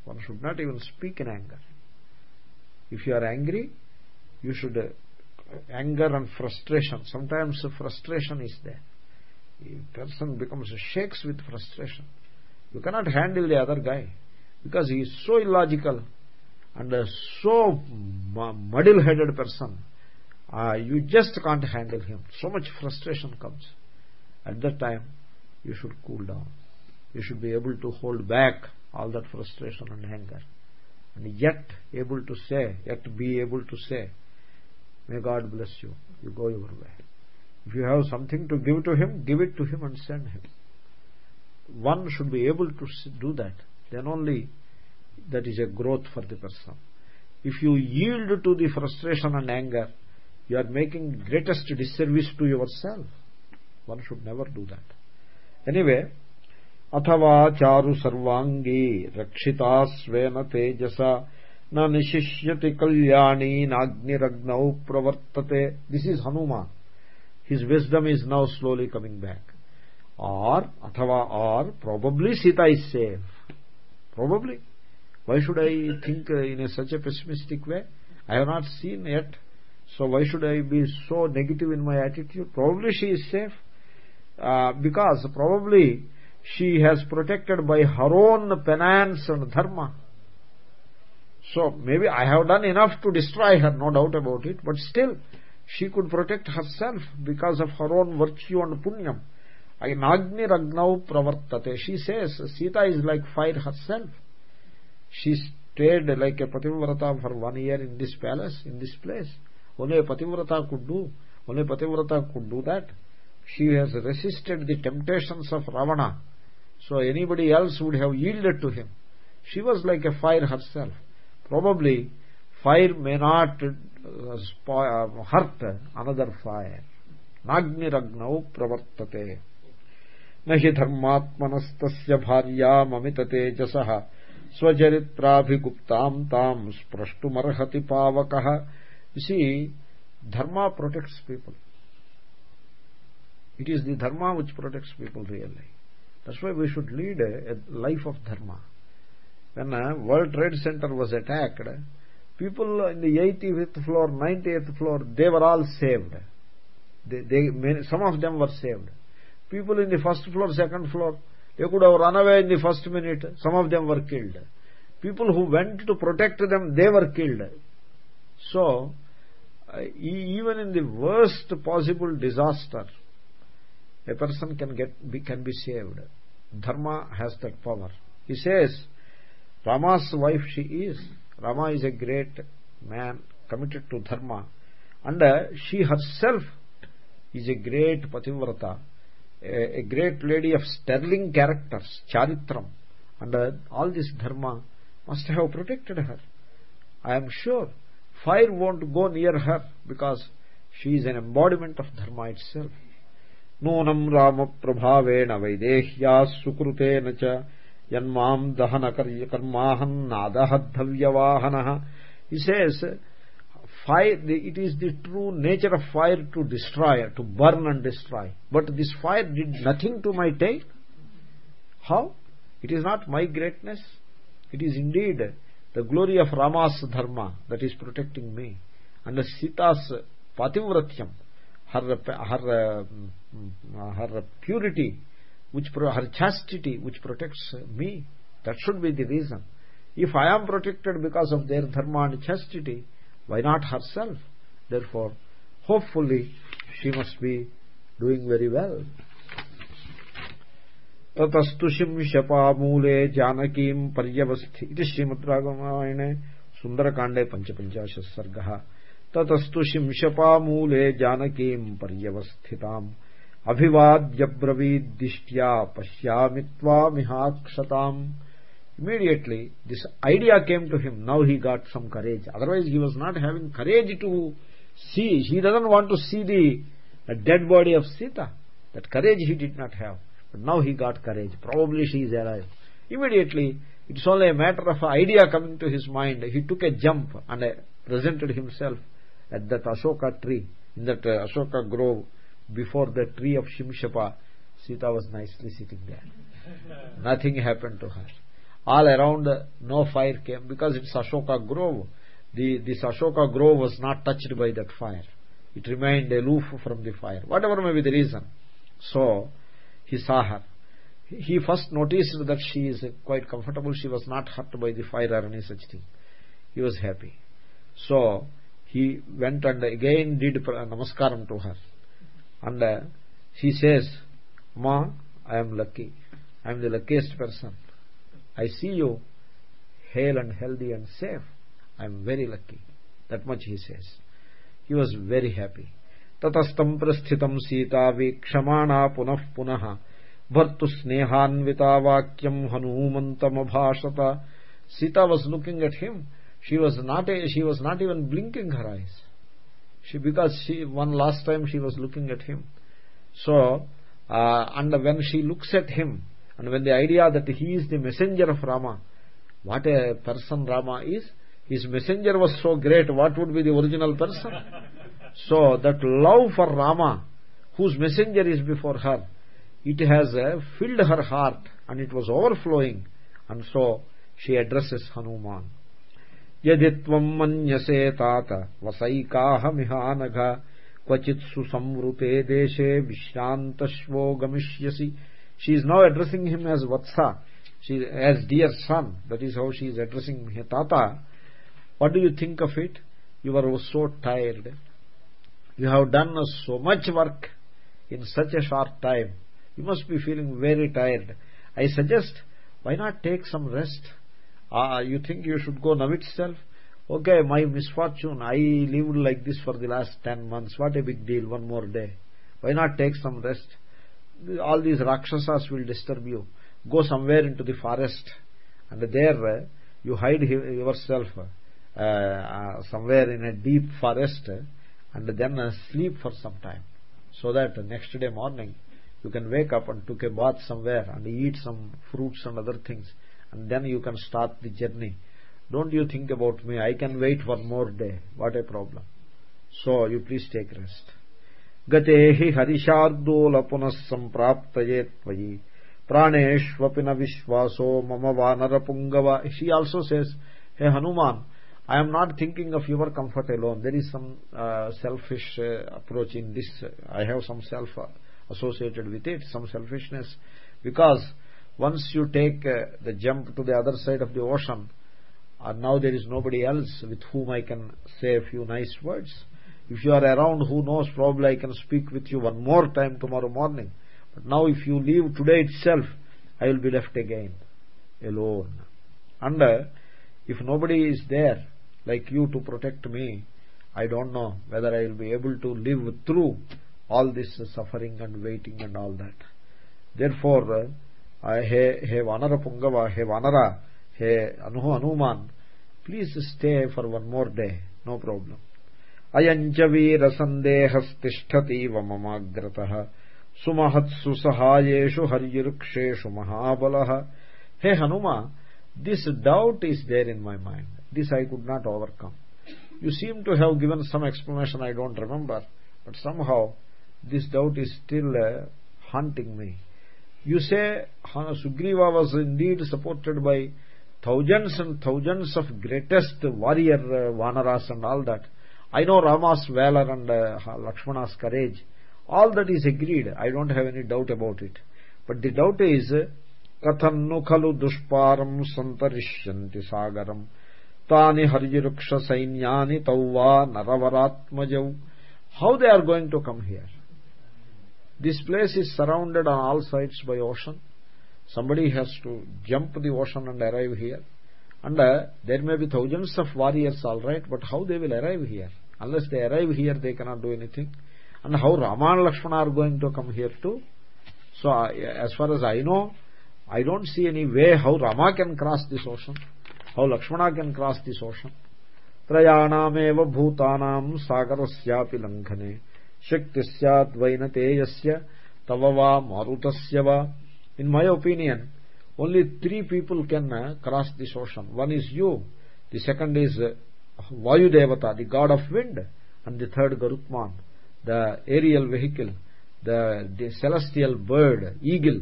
One should not even speak in anger if you are angry you should uh, anger and frustration. Sometimes frustration is there. A person becomes shakes with frustration. You cannot handle the other guy because he is so illogical and a so muddle headed person. Uh, you just can't handle him. So much frustration comes. At that time you should cool down. You should be able to hold back all that frustration and anger and yet able to say yet be able to say may god bless you. You go your way. If you have something to give to him give it to him and send him. One should be able to do that. Then only that is a growth for the person. If you yield to the frustration and anger you are making greatest disservice to yourself. One should never do that. Anyway अथवा चारु सर्वांगी रक्षिता स्वेन तेजस। न निशिष्यति कल्याणी नाग्निग्नौ प्रवर्तते। This is Hanuma his wisdom is now slowly coming back or अथवा or probably Sita is safe probably why should I think in a such a pessimistic way I have not seen it so why should I be so negative in my attitude probably she is safe because probably she has protected by her own penance and dharma. So maybe i have done enough to destroy her no doubt about it. But still she could protect herself because of her own virtue and punyam. Nagni ragnau pravartate. She says sita is like fire herself. She stayed like a pativrata for one year in this palace in this place. Only a pativrata could do. Only pativrata could do that. She has resisted the temptations of ravana so anybody else would have yielded to him. She was like a fire herself. Probably fire may not uh, uh, hurt another fire. Nagniragnau pravartate. Nahi dharmatmanastasya bharyamamitatejasah swajaritrabhiguptam tam sprashtumarhati pavakah. You see dharma protects people. It is the dharma which protects people really that's why we should lead a, a life of dharma. When uh, world trade center was attacked people in the 80th floor 90th floor they were all saved. They, they some of them were saved. People in the first floor second floor they could have run away in the first minute. Some of them were killed. People who went to protect them they were killed. So even in the worst possible disaster a person can get be, can be saved dharma has that power. He says rama's wife she is rama is a great man committed to dharma. And uh, she herself is a great pativrata a, great lady of sterling characters charitram. And uh, all this dharma must have protected her. I am sure fire won't go near her because she is an embodiment of dharma itself नूनम् रामप्रभावेण वैदेह्याः सुकृतेन च यन्माम् दहनकर्माहन्नादहद्धव्यवाहनः says fire it is the true nature of fire to destroy to burn and destroy but this fire did nothing to my tail how it is not my greatness it is indeed the glory of rama's dharma that is protecting me and sita's pativratyam her her her purity which her chastity which protects me that should be the reason if i am protected because of their dharma and chastity why not herself therefore hopefully she must be doing very well ततस्तु शिंशपामूले जानकीम् पर्यवस्थि इति श्रीमद्रागमायणे सुन्दरकाण्डे पञ्चपञ्चाशत् सर्गः ततस्तु शिंशपामूले जानकीम् पर्यवस्थिताम्। अभिवाद्यब्रवीद्दिष्ट्या पश्यामि त्वामिहाक्षताम्। Immediately this idea came to him now he got some courage otherwise he was not having courage to see he doesn't want to see the dead body of Sita that courage he did not have but he got courage probably she is alive immediately it's only a matter of idea coming to his mind. He took a jump and presented himself. At that ashoka tree in that uh, ashoka grove before the tree of Shimshapa, Sita was nicely sitting there. Nothing happened to her. All around, no fire came because it's Ashoka Grove. The, this Ashoka Grove was not touched by that fire. It remained aloof from the fire. Whatever may be the reason. So, he saw her. He first noticed that she is quite comfortable. She was not hurt by the fire or any such thing. He was happy. So, he went and again did namaskaram to her. And uh, she says ma i am lucky. I am the luckiest person. I see you hale and healthy and safe. I am very lucky. That much he says. He was very happy. తతస్థం ప్రస్థితం సీతా వీక్షమాణా పునః పునః భర్తు స్నేహాన్వితా వాక్యం హనుమంతమభాషత Sita was looking him she was not a, she was not even blinking her eyes. She because she one last time she was looking at him. So uh, and when she looks at him and when the idea that he is the messenger of rama what a person rama is. His messenger was so great what would be the original person? So that love for rama whose messenger is before her it has uh, filled her heart and it was overflowing. And so she addresses hanuman यदि मनसे तात वसैकाहमिहानघ क्वचित्सुसंवृते देशे विश्रांतश्वो गमिष्यसि। She is now addressing him as vatsa she as dear son that is how she is addressing him tata what do you think of it you are so tired you have done so much work in such a short time you must be feeling very tired I suggest why not take some rest ah you think you should go now itself? Okay my misfortune. I lived like this for the last 10 months. What a big deal. One more day. Why not take some rest? All these rakshasas will disturb you. Go somewhere into the forest. And there uh, you hide yourself uh, uh, somewhere in a deep forest and then uh, sleep for some time. So that next day morning you can wake up and take a bath somewhere and eat some fruits and other things and then you can start the journey don't you think about me i can wait one more day what a problem so you please take rest गते हि हरिशार्दूल पुनः सम्प्राप्तये त्वयि praneshvapi na vishwaso mama vanara pungava she also says hey hanuman i am not thinking of your comfort alone there is some uh, selfish uh, approach in this i have some self uh, associated with it some selfishness because once you take uh, the jump to the other side of the ocean and now there is nobody else with whom i can say a few nice words. If you are around who knows probably i can speak with you one more time tomorrow morning. But now if you leave today itself i will be left again alone. And uh, if nobody is there like you to protect me i don't know whether i will be able to live through all this suffering and waiting and all that. Therefore uh, he he vanara pungava he vanara he anu hanuman please stay for one more day. No problem. ayancha veera sandehastishthativa mamagratah sumahatsu sahayeshu haryiruksheshu mahabalah hey hanuma this doubt is there in my mind. This i could not overcome. You seem to have given some explanation i don't remember but somehow this doubt is still uh, haunting me you say sugriva was indeed supported by thousands and thousands of greatest warrior uh, vanaras and all that. I know rama's valor and uh, lakshmana's courage. All that is agreed. I don't have any doubt about it. But the doubt is kathannu khalu dushparam santarishyanti sagaram tani harjiruksha sainyani tauva naravaratmajau. How they are going to come here this place is surrounded on all sides by ocean somebody has to jump the ocean and arrive here and uh, there may be thousands of warriors all right but how they will arrive here unless they arrive here they cannot do anything and how rama and lakshmana are going to come here too so uh, as far as i know i don't see any way how rama can cross this ocean how lakshmana can cross this ocean त्रयाणामेव भूतानां सागरस्यापि लङ्घने ಶಕ್ತಿ ಸ್ಯಾತ್ವೈನತೇಯಸ್ಯ ತವ ವಾ ಮಾರುತಸ್ಯ ವಾ in my opinion only three people can cross this ocean one is you the second is ವಾಯುದೇವತಾ the god of wind and the third Garutman the aerial vehicle the, the celestial bird, eagle,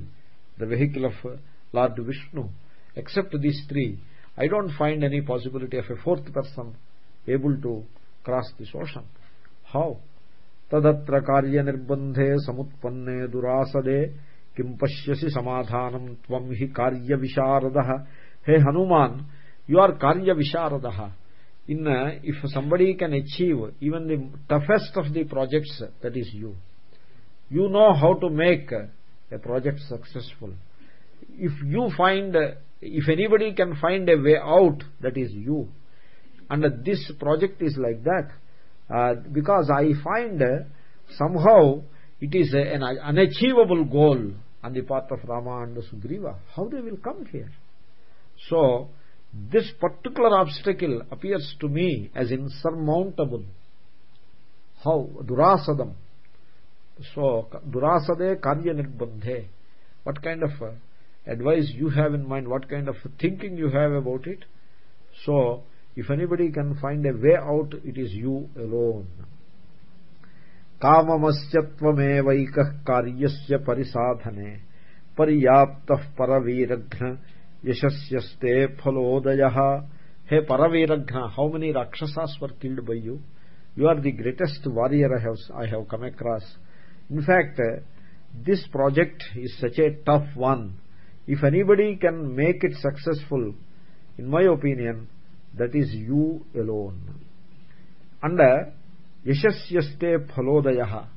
the vehicle of uh, Lord Vishnu. Except these three, I don't find any possibility of a fourth person able to cross this ocean. How? तदत्र कार्य निर्बंधे समुत्पन्ने दुरासदे। किं पश्यसि समाधानम तम ही कार्य विशारद हे Hanuman you are कार्य विशारद in if somebody can achieve even the toughest of the projects that is you you know how to make a project successful if you find if anybody can find a way out that is you and this project is like that uh, because i find uh, somehow it is an unachievable goal on the part of rama and sugriva. How they will come here? So this particular obstacle appears to me as insurmountable. How? Durasadam. So durasade karya nirbandhe. What kind of uh, advice you have in mind? What kind of thinking you have about it? So if anybody can find a way out it is you alone काममस्य त्वमेवैकः कार्यस्य परिसाधने पर्याप्तः परवीरघ्न यशस्यस्ते फलोदयः हे paraviragna how many rakshasas were killed by you you are the greatest warrior i have i have come across in fact this project is such a tough one if anybody can make it successful in my opinion that is you alone. And yashasyaste phalodayah.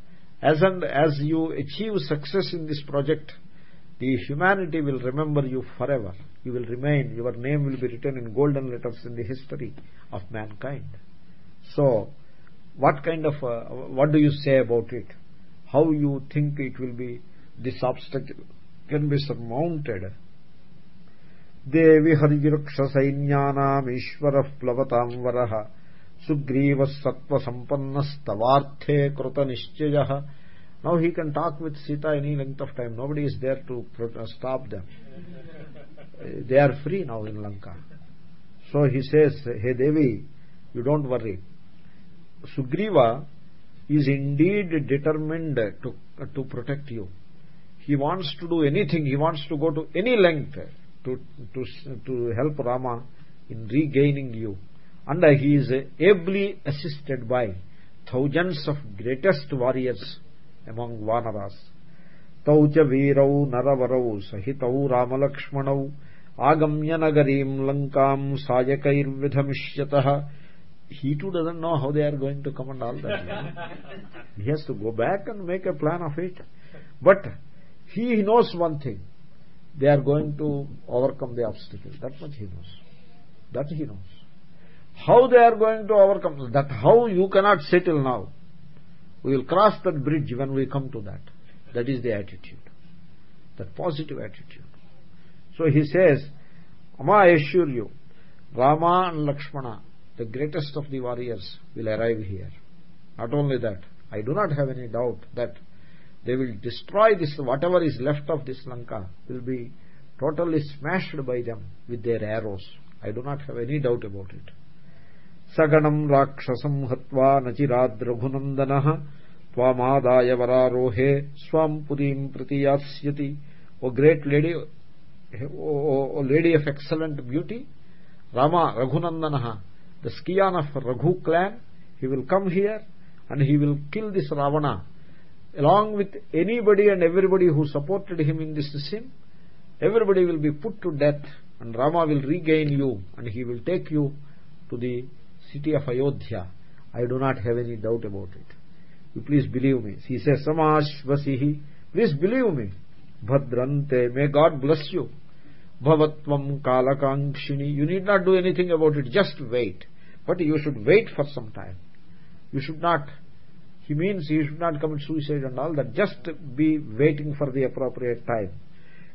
As and as you achieve success in this project the humanity will remember you forever. You will remain. Your name will be written in golden letters in the history of mankind. So what kind of uh, what do you say about it? How you think it will be? This obstacle can be surmounted देवि हरिवृक्षसैन्यानामीश्वरः प्लवतां वरः सुग्रीवः सत्त्वसम्पन्नस्तवार्थे कृतनिश्चयः now he can talk with sita any length of time nobody is there to stop them they are free now in lanka so he says hey devi you don't worry sugriva is indeed determined to to protect you he wants to do anything he wants to go to any length to to to help rama in regaining you. And he is ably assisted by thousands of greatest warriors among vanaras tau cha veerau naravarau sahitau ramalakshmanau agamya nagarim lankam sayakairvidhamishyatah he too doesn't know how they are going to come and all that he has to go back and make a plan of it. But he knows one thing they are going to overcome the obstacle. That much he knows. That he knows. How they are going to overcome that how you cannot settle now. We will cross that bridge when we come to that. That is the attitude. That positive attitude. So he says ama i assure you rama and lakshmana the greatest of the warriors will arrive here. Not only that i do not have any doubt that they will destroy this whatever is left of this lanka will be totally smashed by them with their arrows. I do not have any doubt about it. సగణం రాక్షసం హత్వా నచిరాద్రఘునందన త్వామాదాయ వరారోహే స్వాం పురీం ప్రతియాస్యతి ఓ great lady oh lady of excellent beauty, Rama Raghunandana the skian of Raghu clan, he will come here and he will kill this Ravana along with anybody and everybody who supported him in this sin everybody will be put to death and rama will regain you and he will take you to the city of ayodhya. I do not have any doubt about it. You please believe me. He says samashvasihi. Please believe me. Bhadrante may god bless you. Bhavatvam kalakankshini. You need not do anything about it. Just wait. But you should wait for some time. You should not he means he should not commit suicide and all that. Just be waiting for the appropriate time.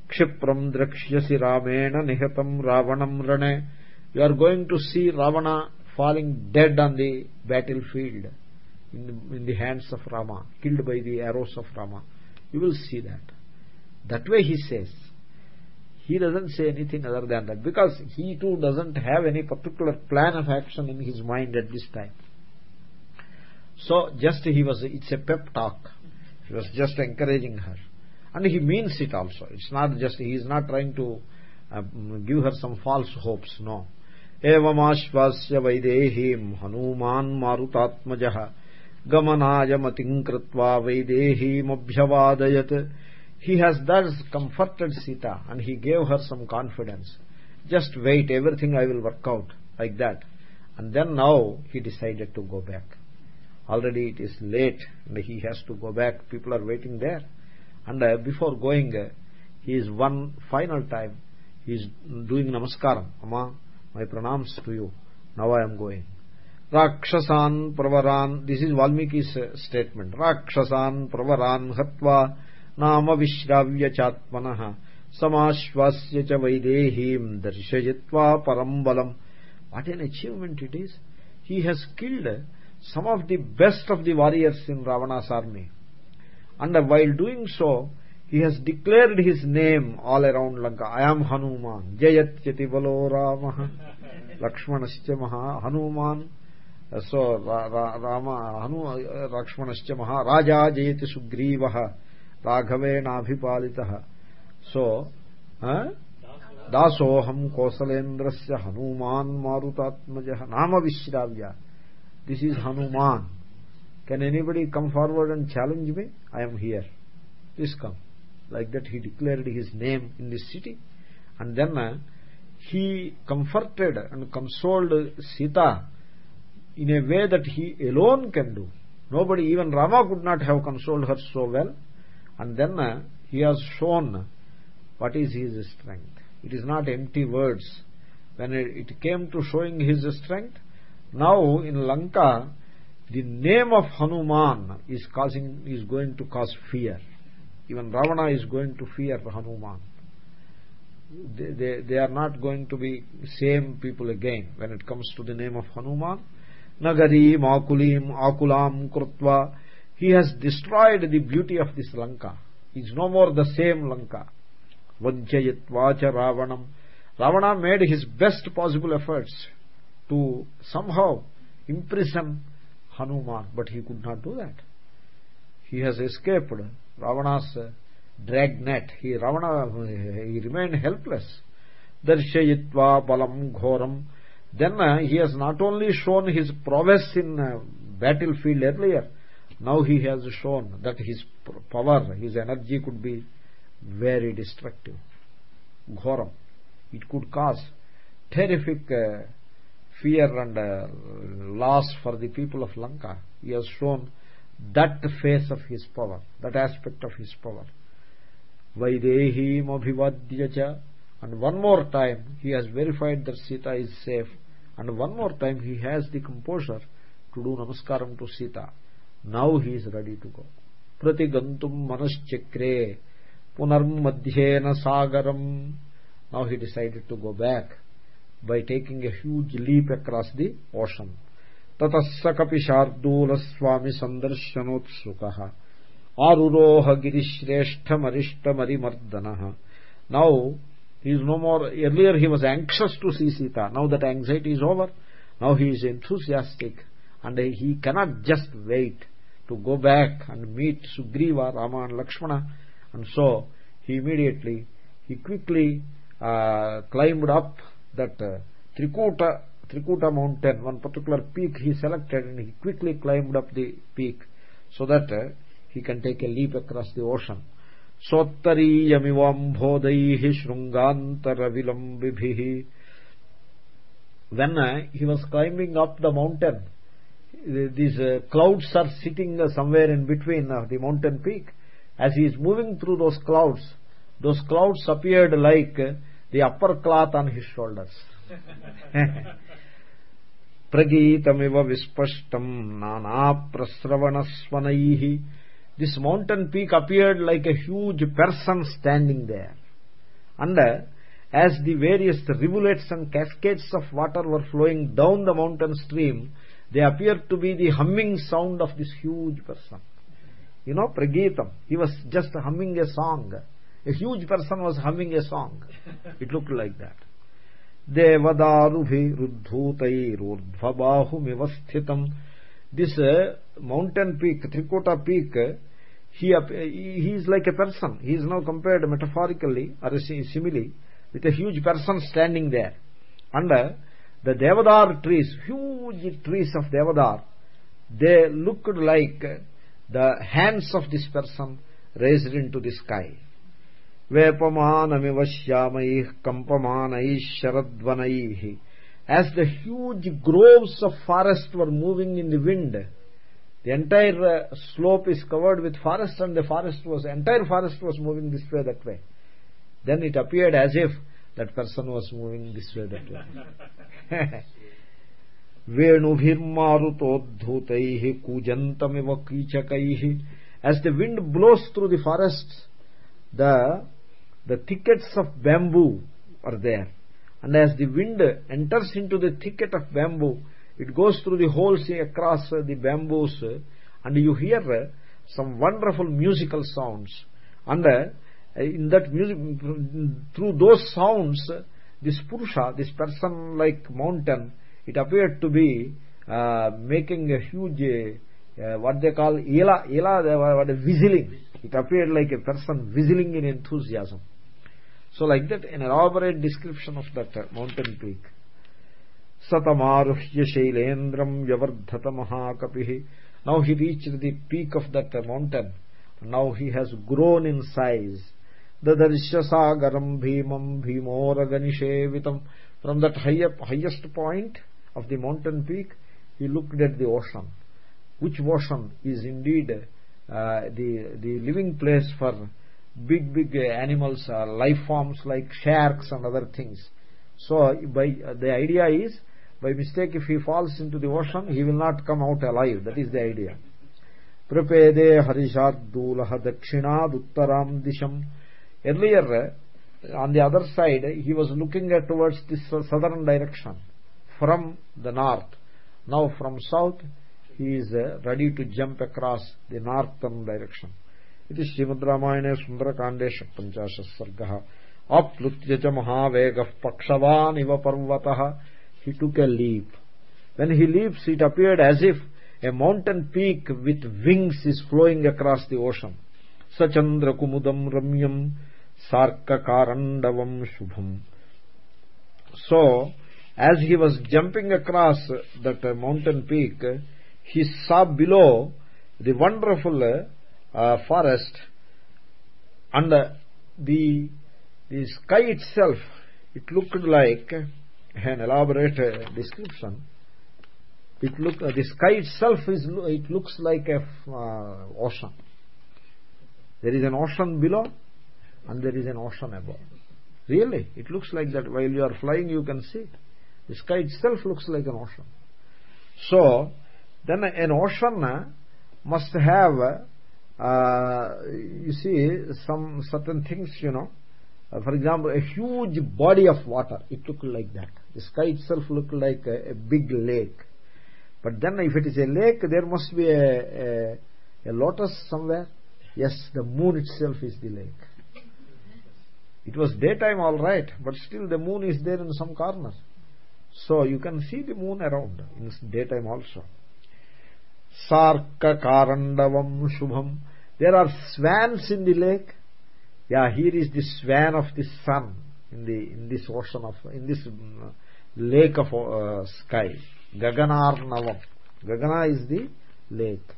Kshipram drakshyasi ramena nihatam ravanam rane. You are going to see ravana falling dead on the battlefield in the, in the hands of rama killed by the arrows of rama. You will see that. That way he says he doesn't say anything other than that because he too doesn't have any particular plan of action in his mind at this time so just he was it's a pep talk he was just encouraging her and he means it also it's not just he is not trying to uh, give her some false hopes no एवमाश्वास्य वैदेहीं Hanuman मारुतात्मजः गमनाय मतिम् कृत्वा वैदेहीमभ्यवादयत् he has thus comforted sita and he gave her some confidence just wait everything i will work out like that and then now he decided to go back already it is late. And he has to go back. People are waiting there. And uh, before going uh, he is one final time he is doing namaskaram. Amma my pranams to you. Now i am going. Rakshasan pravaran. This is valmiki's uh, statement. Rakshasan pravaran hatva nama vishravya chatmanah samashvasya cha vaidehim darshayitva parambalam. What an achievement it is. He has killed some of the best of the warriors in ravana's army and while doing so he has declared his name all around lanka i am hanuman jayatyati balo ramah lakshmanascha maha hanuman so rama hanu lakshmanascha maha raja jayati sugrivah raghavenabhipalitah so दासोऽहम् कौसलेन्द्रस्य Hanuman मारुतात्मजः नाम विश्राव्य this is hanuman. Can anybody come forward and challenge me? I am here. Please come. Like that he declared his name in this city. And then uh, he comforted and consoled sita in a way that he alone can do. Nobody even rama could not have consoled her so well. And then uh, he has shown what is his strength. It is not empty words. When it came to showing his strength now in lanka the name of hanuman is causing is going to cause fear. Even ravana is going to fear hanuman. They, they, they are not going to be same people again when it comes to the name of hanuman. Nagari makulim akulam krutva. He has destroyed the beauty of this lanka. Is no more the same lanka. Vanchayatva cha ravanam. Ravana made his best possible efforts to somehow imprison Hanuman, but he could not do that. He has escaped. Ravana's dragnet. He ravana he remained helpless. Darshayitva balam ghoram. Then uh, he has not only shown his prowess in uh, battlefield earlier now he has shown that his power his energy could be very destructive. Ghoram. It could cause terrific uh, fear and uh, loss for the people of lanka. He has shown that face of his power that aspect of his power. Vaidehim abhivadya and one more time he has verified that sita is safe. And one more time he has the composure to do namaskaram to sita. Now he is ready to go. Pratigantum manaschakre punarmadhyena sagaram. Now he decided to go back by taking a huge leap across the ocean. Tatassa kapishardula swami sandarshanotsukaha. Aruroha girishreshtha marishta marimardanaha now he is no more earlier he was anxious to see sita. Now that anxiety is over now he is enthusiastic and he cannot just wait to go back and meet sugriva rama and lakshmana. And so he immediately he quickly uh, climbed up that uh, trikuta trikuta mountain one particular peak he selected and he quickly climbed up the peak so that uh, he can take a leap across the ocean. Sottariyyamivambhodaihi shrungantaravilambibhihi when uh, he was climbing up the mountain these uh, clouds are sitting somewhere in between the mountain peak. As he is moving through those clouds those clouds appeared like the upper cloth on his shoulders. Prageetamiva vispashtam nana prasravanasvanaihi. This mountain peak appeared like a huge person standing there. And uh, as the various rivulets and cascades of water were flowing down the mountain stream they appeared to be the humming sound of this huge person. You know prageetam he was just humming a song a huge person was humming a song. It looked like that. Devadaruviruddhutairurdhvabahumiva sthitam this uh, mountain peak trikuta peak he he is like a person. He is now compared metaphorically or simile with a huge person standing there. Uh, the devadar trees huge trees of devadar they looked like the hands of this person raised into the sky vepamanamiva shyamaih kampamanaih sharadvanaih as the huge groves of forest were moving in the wind the entire uh, slope is covered with forest and the forest was entire forest was moving this way that way then it appeared as if that person was moving this way that way venubhirmarutodhutaihi kujantamiva kichakaihi as the wind blows through the forests the the thickets of bamboo are there. And as the wind enters into the thicket of bamboo it goes through the holes across the bamboos and you hear some wonderful musical sounds. And in that music through those sounds this purusha this person like mountain it appeared to be uh, making a huge uh, what they call ela ela what a whistling it appeared like a person whistling in enthusiasm so like that an elaborate description of that uh, mountain peak. Satamaruhya shailendram vyavardhata mahakapi now he reached the peak of that mountain. Now he has grown in size. Dadarshya sagaram bhimam bhimoraganishevitam from that highest point of the mountain peak he looked at the ocean. Which ocean is indeed uh, the the living place for big big animals uh, life forms like sharks and other things. So by uh, the idea is by mistake if he falls into the ocean he will not come out alive. That is the idea. Earlier on the other side he was looking at towards this southern direction from the north. Now from south he is ready to jump across the northern direction इति श्रीमद्रामायणे सुन्दरकाण्डे षट्पञ्चाशः सर्गः अप्लुत्य च महावेगः पक्षवानिव पर्वतः। हि took a leap when he leaps it appeared as if a mountain peak with wings is flowing across the ocean स चन्द्रकुमुदम् रम्यम् सार्ककारण्डवम् शुभम् so as he was jumping across that mountain peak he saw below the wonderful uh, forest and the the sky itself it looked like an elaborate uh, description. It look uh, the sky itself is it looks like a uh, ocean. There is an ocean below and there is an ocean above. Really it looks like that while you are flying you can see the sky itself looks like an ocean. So then an ocean uh, must have uh, you see some certain things you know. Uh, for example a huge body of water it looked like that. The sky itself looked like a, a big lake. But then if it is a lake there must be a, a, a lotus somewhere. Yes the moon itself is the lake. It was daytime all right but still the moon is there in some corner. So you can see the moon around in daytime also sarkakarandavam shubham there are swans in the lake yeah here is the swan of the sun in the in this ocean of in this lake of uh, sky gaganarnavam gagana is the lake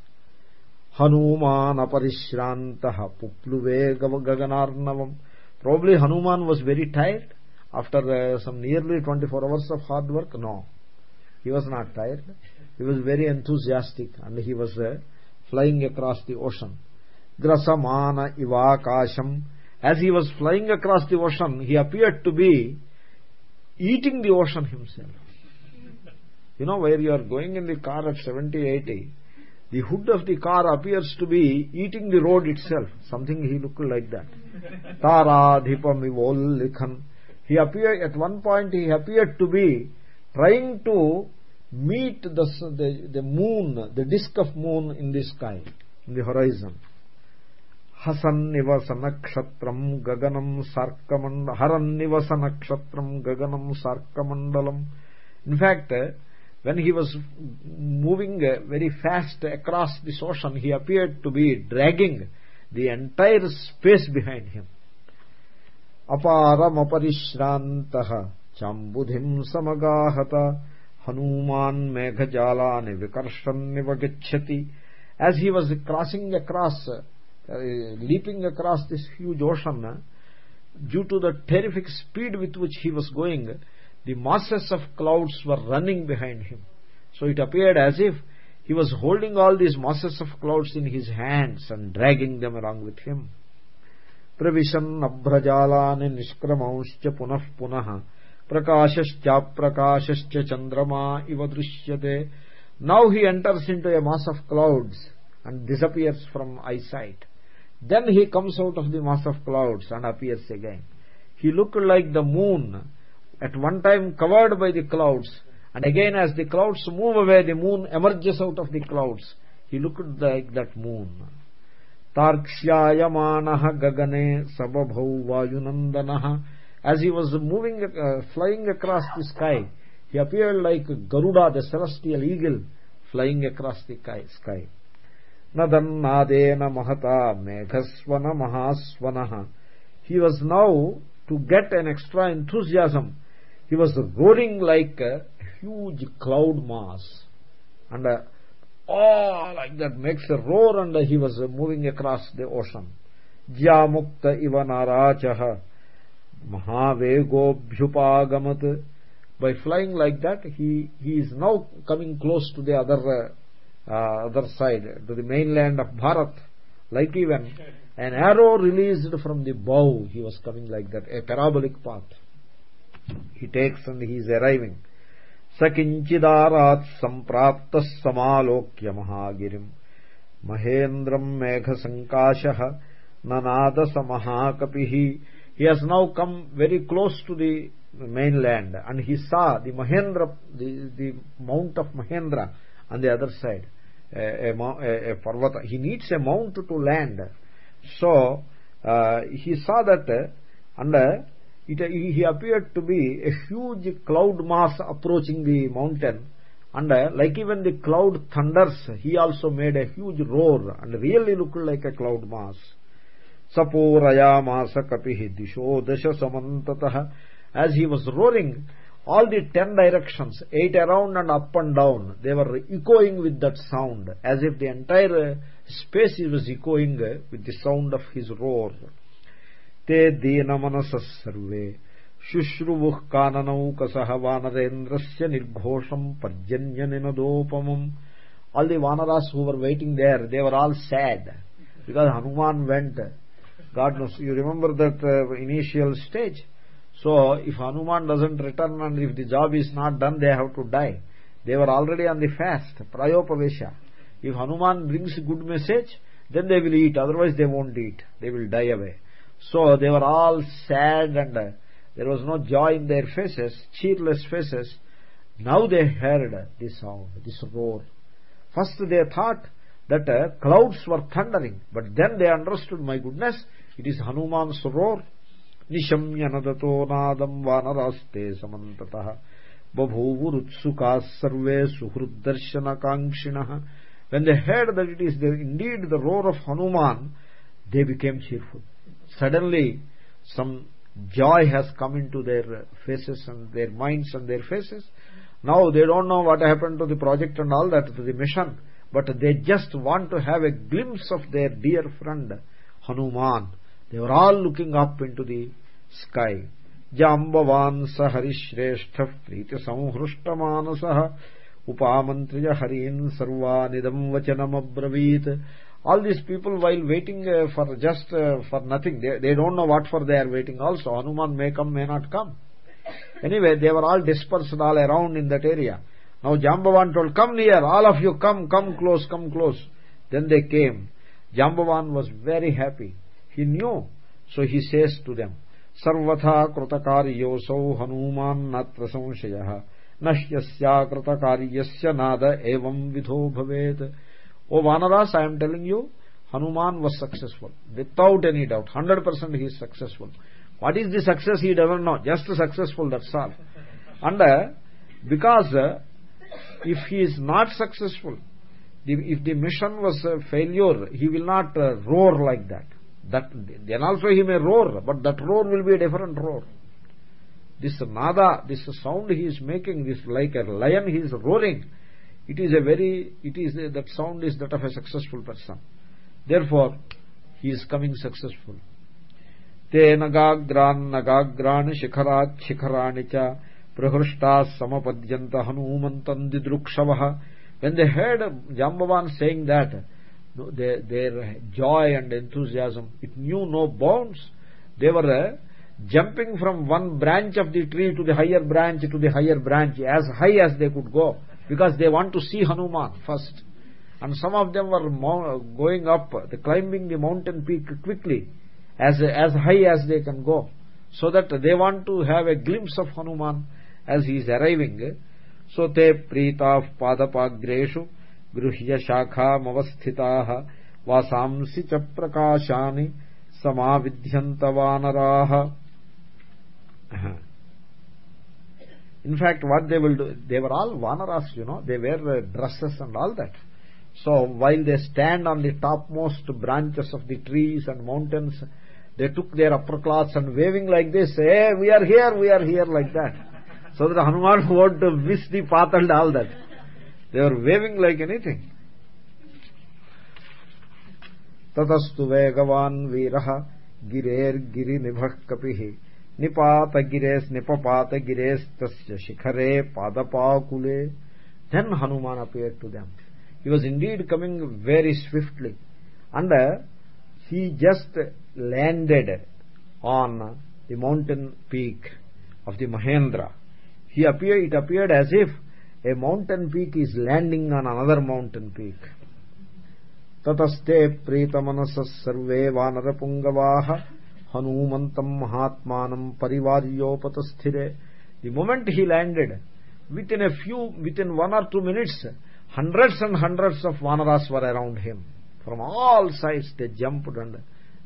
hanuman aparishrantah pupluve gaganarnavam probably hanuman was very tired after uh, some nearly 24 hours of hard work no he was not tired he was very enthusiastic and he was uh, flying across the ocean. Grasamana ivakasham. As he was flying across the ocean he appeared to be eating the ocean himself. You know where you are going in the car at 70 80 the hood of the car appears to be eating the road itself. Something he looked like that. Taradhipamivollikhan. He appeared at one point he appeared to be trying to meet the, the, the moon, the disk of moon in the sky, in the horizon. हसन्निव सनक्षत्रम् गगनम् सार्कमण्ड nakshatram gaganam sarkamandalam in fact uh, when he was moving uh, very fast across this ocean he appeared to be dragging the entire space behind him aparam aparishrantah chambudhim samagahata Hanuman Meghajalani Vikarsham Nivagachyati as he was crossing across uh, leaping across this huge ocean uh, due to the terrific speed with which he was going the masses of clouds were running behind him so it appeared as if he was holding all these masses of clouds in his hands and dragging them along with him pravisham abhrajalan nishkramaunshya punah punah प्रकाशश्चाप्रकाशश्च चंद्रमा इव दृश्यते now he enters into a mass of clouds and disappears from eyesight then he comes out of the mass of clouds and appears again he looked like the moon at one time covered by the clouds and again as the clouds move away the moon emerges out of the clouds he looked like that moon तार्क्ष्यायमानः गगने सबभौ वायुनन्दनः as he was moving uh, flying across the sky he appeared like garuda the celestial eagle flying across the sky. Nadannadena mahata meghasvana mahasvanah he was now to get an extra enthusiasm. He was roaring like a huge cloud mass. And uh, oh like that makes a roar and he was moving across the ocean. Jyamukta iva mahavegobhyupagamat by flying like that he he is now coming close to the other uh, other side to the mainland of bharat like even an arrow released from the bow he was coming like that a parabolic path he takes and he is arriving सकिञ्चिदारात् सम्प्राप्तः समालोक्य महागिरिम् महेन्द्रम् मेघसङ्काशः ननादसमहाकपिः he has now come very close to the mainland and he saw the Mahendra the, the mount of Mahendra on the other side a, a, a parvata. He needs a mount to land. So uh, he saw that and uh, it, he appeared to be a huge cloud mass approaching the mountain. And uh, like even the cloud thunders he also made a huge roar and really looked like a cloud mass sapurayamasa kapih disho dasha samantatah as he was roaring all the 10 directions eight around and up and down they were echoing with that sound as if the entire space was echoing with the sound of his roar te deenamanasas sarve शुश्रुवुः काननौकसः वानरेन्द्रस्य निर्घोषम् पर्जन्यनिनदोपमम् all the vanaras who were waiting there they were all sad because hanuman went god knows you remember that uh, initial stage? So if hanuman doesn't return and if the job is not done they have to die. They were already on the fast prayopavesha. If hanuman brings good message then they will eat. Otherwise they won't eat. They will die away. So they were all sad and uh, there was no joy in their faces cheerless faces. Now they heard this sound this roar. First they thought that uh, clouds were thundering but then they understood my goodness it is hanuman's roar nishamya nadato nadam te samantatah bhavuvurutsukas sarve suhruddarshana kankshinah when they heard that it is indeed the roar of hanuman they became cheerful. Suddenly some joy has come into their faces and their minds and their faces. Now they don't know what happened to the project and all that to the mission but they just want to have a glimpse of their dear friend hanuman they were all looking up into the sky. Jambavan saharishreshtha priti samhrushtamanasah upamantriya harin sarvanidam vachanam abravit all these people while waiting uh, for just uh, for nothing they, they don't know what for they are waiting. Also hanuman may come may not come. Anyway they were all dispersed all around in that area. Now jambavan told come near all of you come come close come close. Then they came. Jambavan was very happy he knew. So he says to them sarvatha krutakaryosau hanuman natra samshayah nahyasya krutakaryasya nada evam vidho bhavet. O vanaras i am telling you hanuman was successful. Without any doubt 100% he is successful. What is the success? He doesn't know. Just successful that's all. And uh, because uh, if he is not successful if the mission was a failure he will not uh, roar like that that then also he may roar but that roar will be a different roar. This nada this sound he is making this like a lion he is roaring it is a very it is a, that sound is that of a successful person. Therefore he is coming successful. Te nagagran nagagran shikharat shikharani cha prahrushtas samapadyanta hanumantam didrukshavah when they heard jambavan that their, their joy and enthusiasm. It knew no bounds they were uh, jumping from one branch of the tree to the higher branch to the higher branch as high as they could go because they want to see hanuman first. And some of them were going up the climbing the mountain peak quickly as as high as they can go so that they want to have a glimpse of hanuman as he is arriving. So te preeta padapagreshu गृह्य शाखामवस्थिताः वासांसि च प्रकाशानि समाविध्यन्तवानराः in fact what they will do they were all vanaras you know they wear uh, dresses and all that so while they stand on the topmost branches of the trees and mountains they took their upper cloths and waving like this hey we are here we are here like that so that hanuman want to miss the path and all that they were waving like anything. Kapih nipata gires nipapata gires tasya shikhare padapakule. Then hanuman appeared to them. He was indeed coming very swiftly. And uh, he just landed on the mountain peak of the mahendra. He appeared it appeared as if a mountain peak is landing on another mountain peak. Tataste preetamanasas sarve vanarapungavaah hanumantam mahatmanam parivaryopatastire the moment he landed within a few within one or two minutes hundreds and hundreds of vanaras were around him. From all sides they jumped and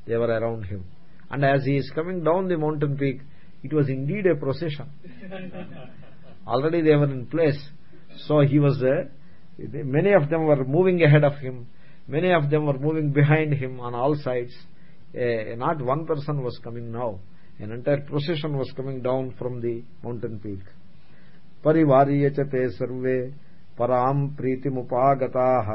they were around him. And as he is coming down the mountain peak it was indeed a procession. Already they were in place so he was uh, many of them were moving ahead of him many of them were moving behind him on all sides a, not one person was coming now an entire procession was coming down from the mountain peak परिवार्य च ते सर्वे पराम् प्रीतिमुपागताः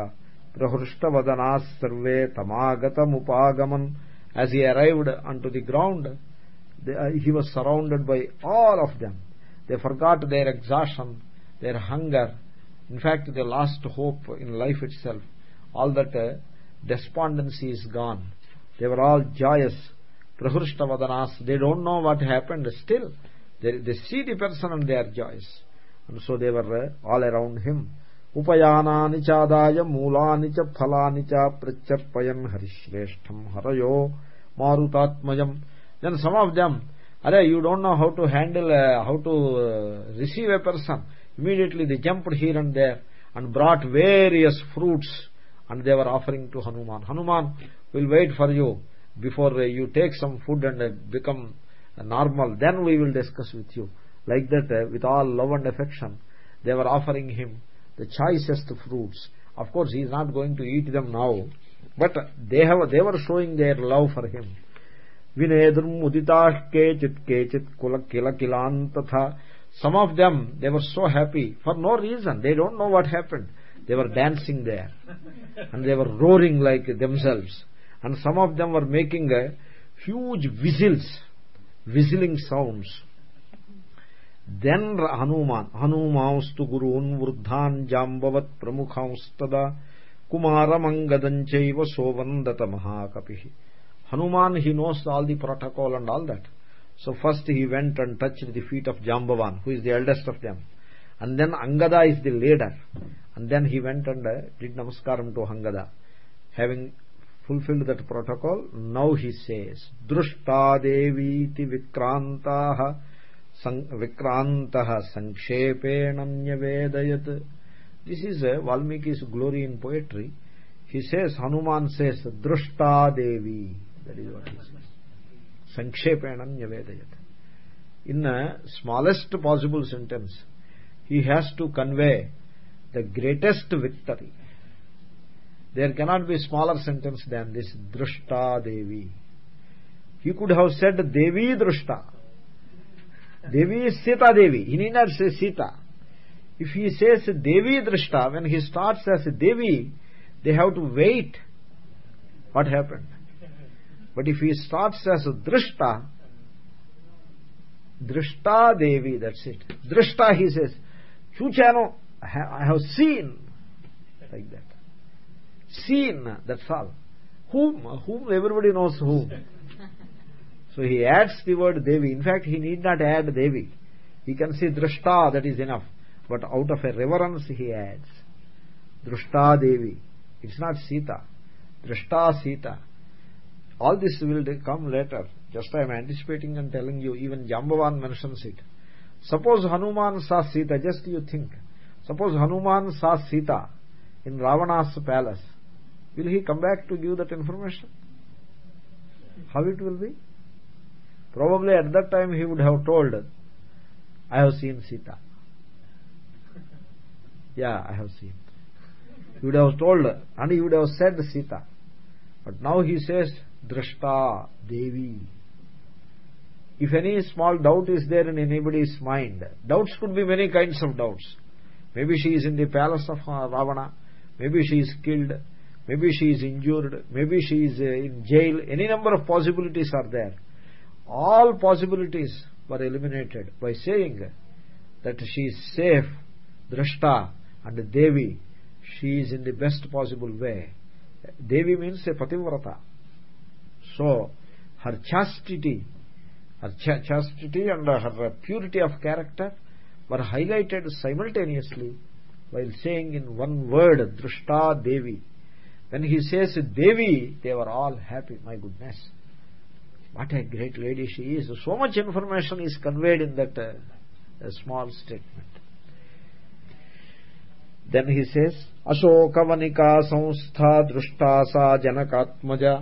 प्रहृष्टवदनाः सर्वे तमागतमुपागमन् as he arrived onto the ground he was surrounded by all of them they forgot their exhaustion their hunger. In fact their last hope in life itself all that uh, despondency is gone. They were all joyous. Prahrishtavadanas they don't know what happened. Still they, they see the person and they are joyous. And so they were uh, all around him. Upayanani chadaya mulani cha phalani cha pratyarpayan harishreshtham harayo marutatmayam. Then some of them are you don't know how to handle uh, how to uh, receive a person immediately they jumped here and there and brought various fruits and they were offering to hanuman. Hanuman will wait for you before uh, you take some food and uh, become normal. Then we will discuss with you. Like that uh, with all love and affection they were offering him the choicest fruits. Of course he is not going to eat them now but they have they were showing their love for him. Kechit kula kila kilan tatha some of them they were so happy. For no reason. They don't know what happened. They were dancing there. And they were roaring like themselves. And some of them were making a huge whistles whistling sounds. Then hanuman hanumanstu gurun vruddhan jambavat pramukhanstada kumaramangadancaiva sovandata mahakapi hanuman he knows all the protocol and all that so first he went and touched the feet of jambavan who is the eldest of them. And then angada is the leader. And then he went and uh, did namaskaram to angada. Having fulfilled that protocol now he says drushta devi ti vikrantah vikrantah sankshepenamnyavedayat this is a valmiki's glory in poetry. He says hanuman says drushta devi that is what he says be smaller sentence than this drushta devi he could have said devi drushta devi is sita devi he need not say sita if he says devi drishta when he starts as devi they have to wait what happened but if he starts as drishta drishta devi that's it. Drishta he says chuchano i have seen like that. Seen that's all. Whom whom everybody knows whom. So he adds the word devi. In fact he need not add devi. He can say drishta that is enough. But out of a reverence he adds drushta devi. It's not sita. Drushta sita all this will come later. Just i am anticipating and telling you even jambavan mentions it. Suppose hanuman saw sita just you think. Suppose hanuman saw sita in ravana's palace. Will he come back to give that information? How it will be? Probably at that time he would have told i have seen sita. Yeah i have seen. He would have told and he would have said sita. But now he says drashta devi. If any small doubt is there in anybody's mind doubts could be many kinds of doubts. Maybe she is in the palace of ravana. Maybe she is killed. Maybe she is injured. Maybe she is uh, in jail. Any number of possibilities are there. All possibilities were eliminated by saying that she is safe drashta and devi. She is in the best possible way. Devi means a pativrata so her chastity her ch chastity and her purity of character were highlighted simultaneously while saying in one word drushta devi when he says devi they were all happy my goodness what a great lady she is so much information is conveyed in that uh, small statement then he says ashokavanika samstha drushta sa janakatmaja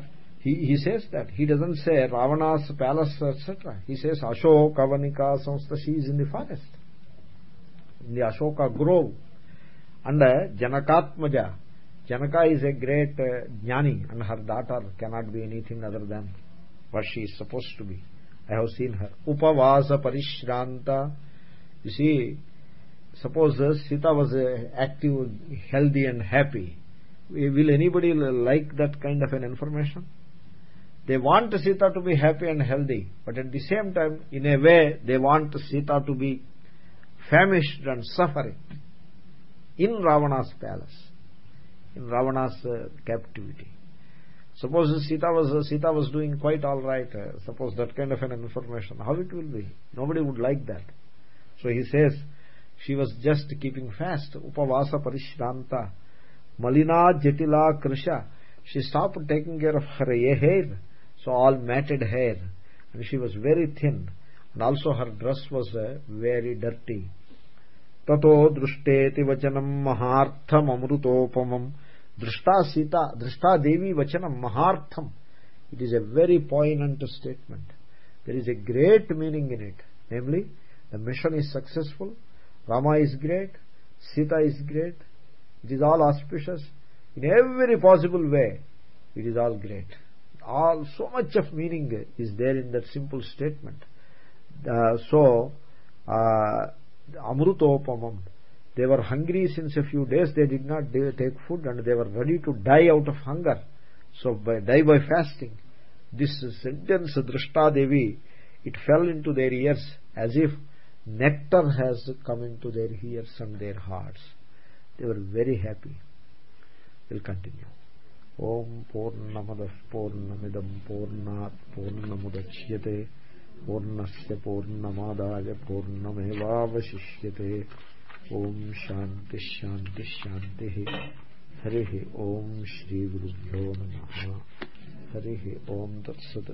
he he says that. He doesn't say ravana's palace etc he says ashokavanika samstha she is in the forest. In the ashoka grove. And uh, janakatmaja. Janaka is a great uh, jnani and her daughter cannot be anything other than what she is supposed to be. I have seen her. Upavasa parishranta. You see suppose sita was active healthy and happy. Will anybody like that kind of an information they want sita to be happy and healthy but at the same time in a way they want sita to be famished and suffering in ravana's palace in ravana's uh, captivity. Suppose sita was uh, sita was doing quite all right uh, suppose that kind of an information how it will be? Nobody would like that. So he says she was just keeping fast. Upavasa parishranta malina jatila krisha. She stopped taking care of her hair so all matted hair. And she was very thin. And also her dress was uh, very dirty. Tato drushteti vachanam mahartham amrutopamam. Drishta sita drishta devi vachanam mahartham. It is a very poignant statement. There is a great meaning in it. Namely the mission is successful. Rama is great. Sita is great. It is all auspicious. In every possible way it is all great all so much of meaning is there in that simple statement. Uh, so uh, amrutopamam they were hungry since a few days they did not take food and they were ready to die out of hunger. So by die by fasting. This sentence drishta devi it fell into their ears as if nectar has come into their ears and their hearts. They were very happy. We'll continue ॐ पूर्णमदः पूर्णमिदं पूर्णात् पूर्णमुदच्यते, पूर्णस्य पूर्णमादाय पूर्णमेवावशिष्यते। ॐ शान्तिश्शान्तिश्शान्तिः हरिः ॐ श्रीगुरुभ्यो नमः। हरिः ॐ तत्सत्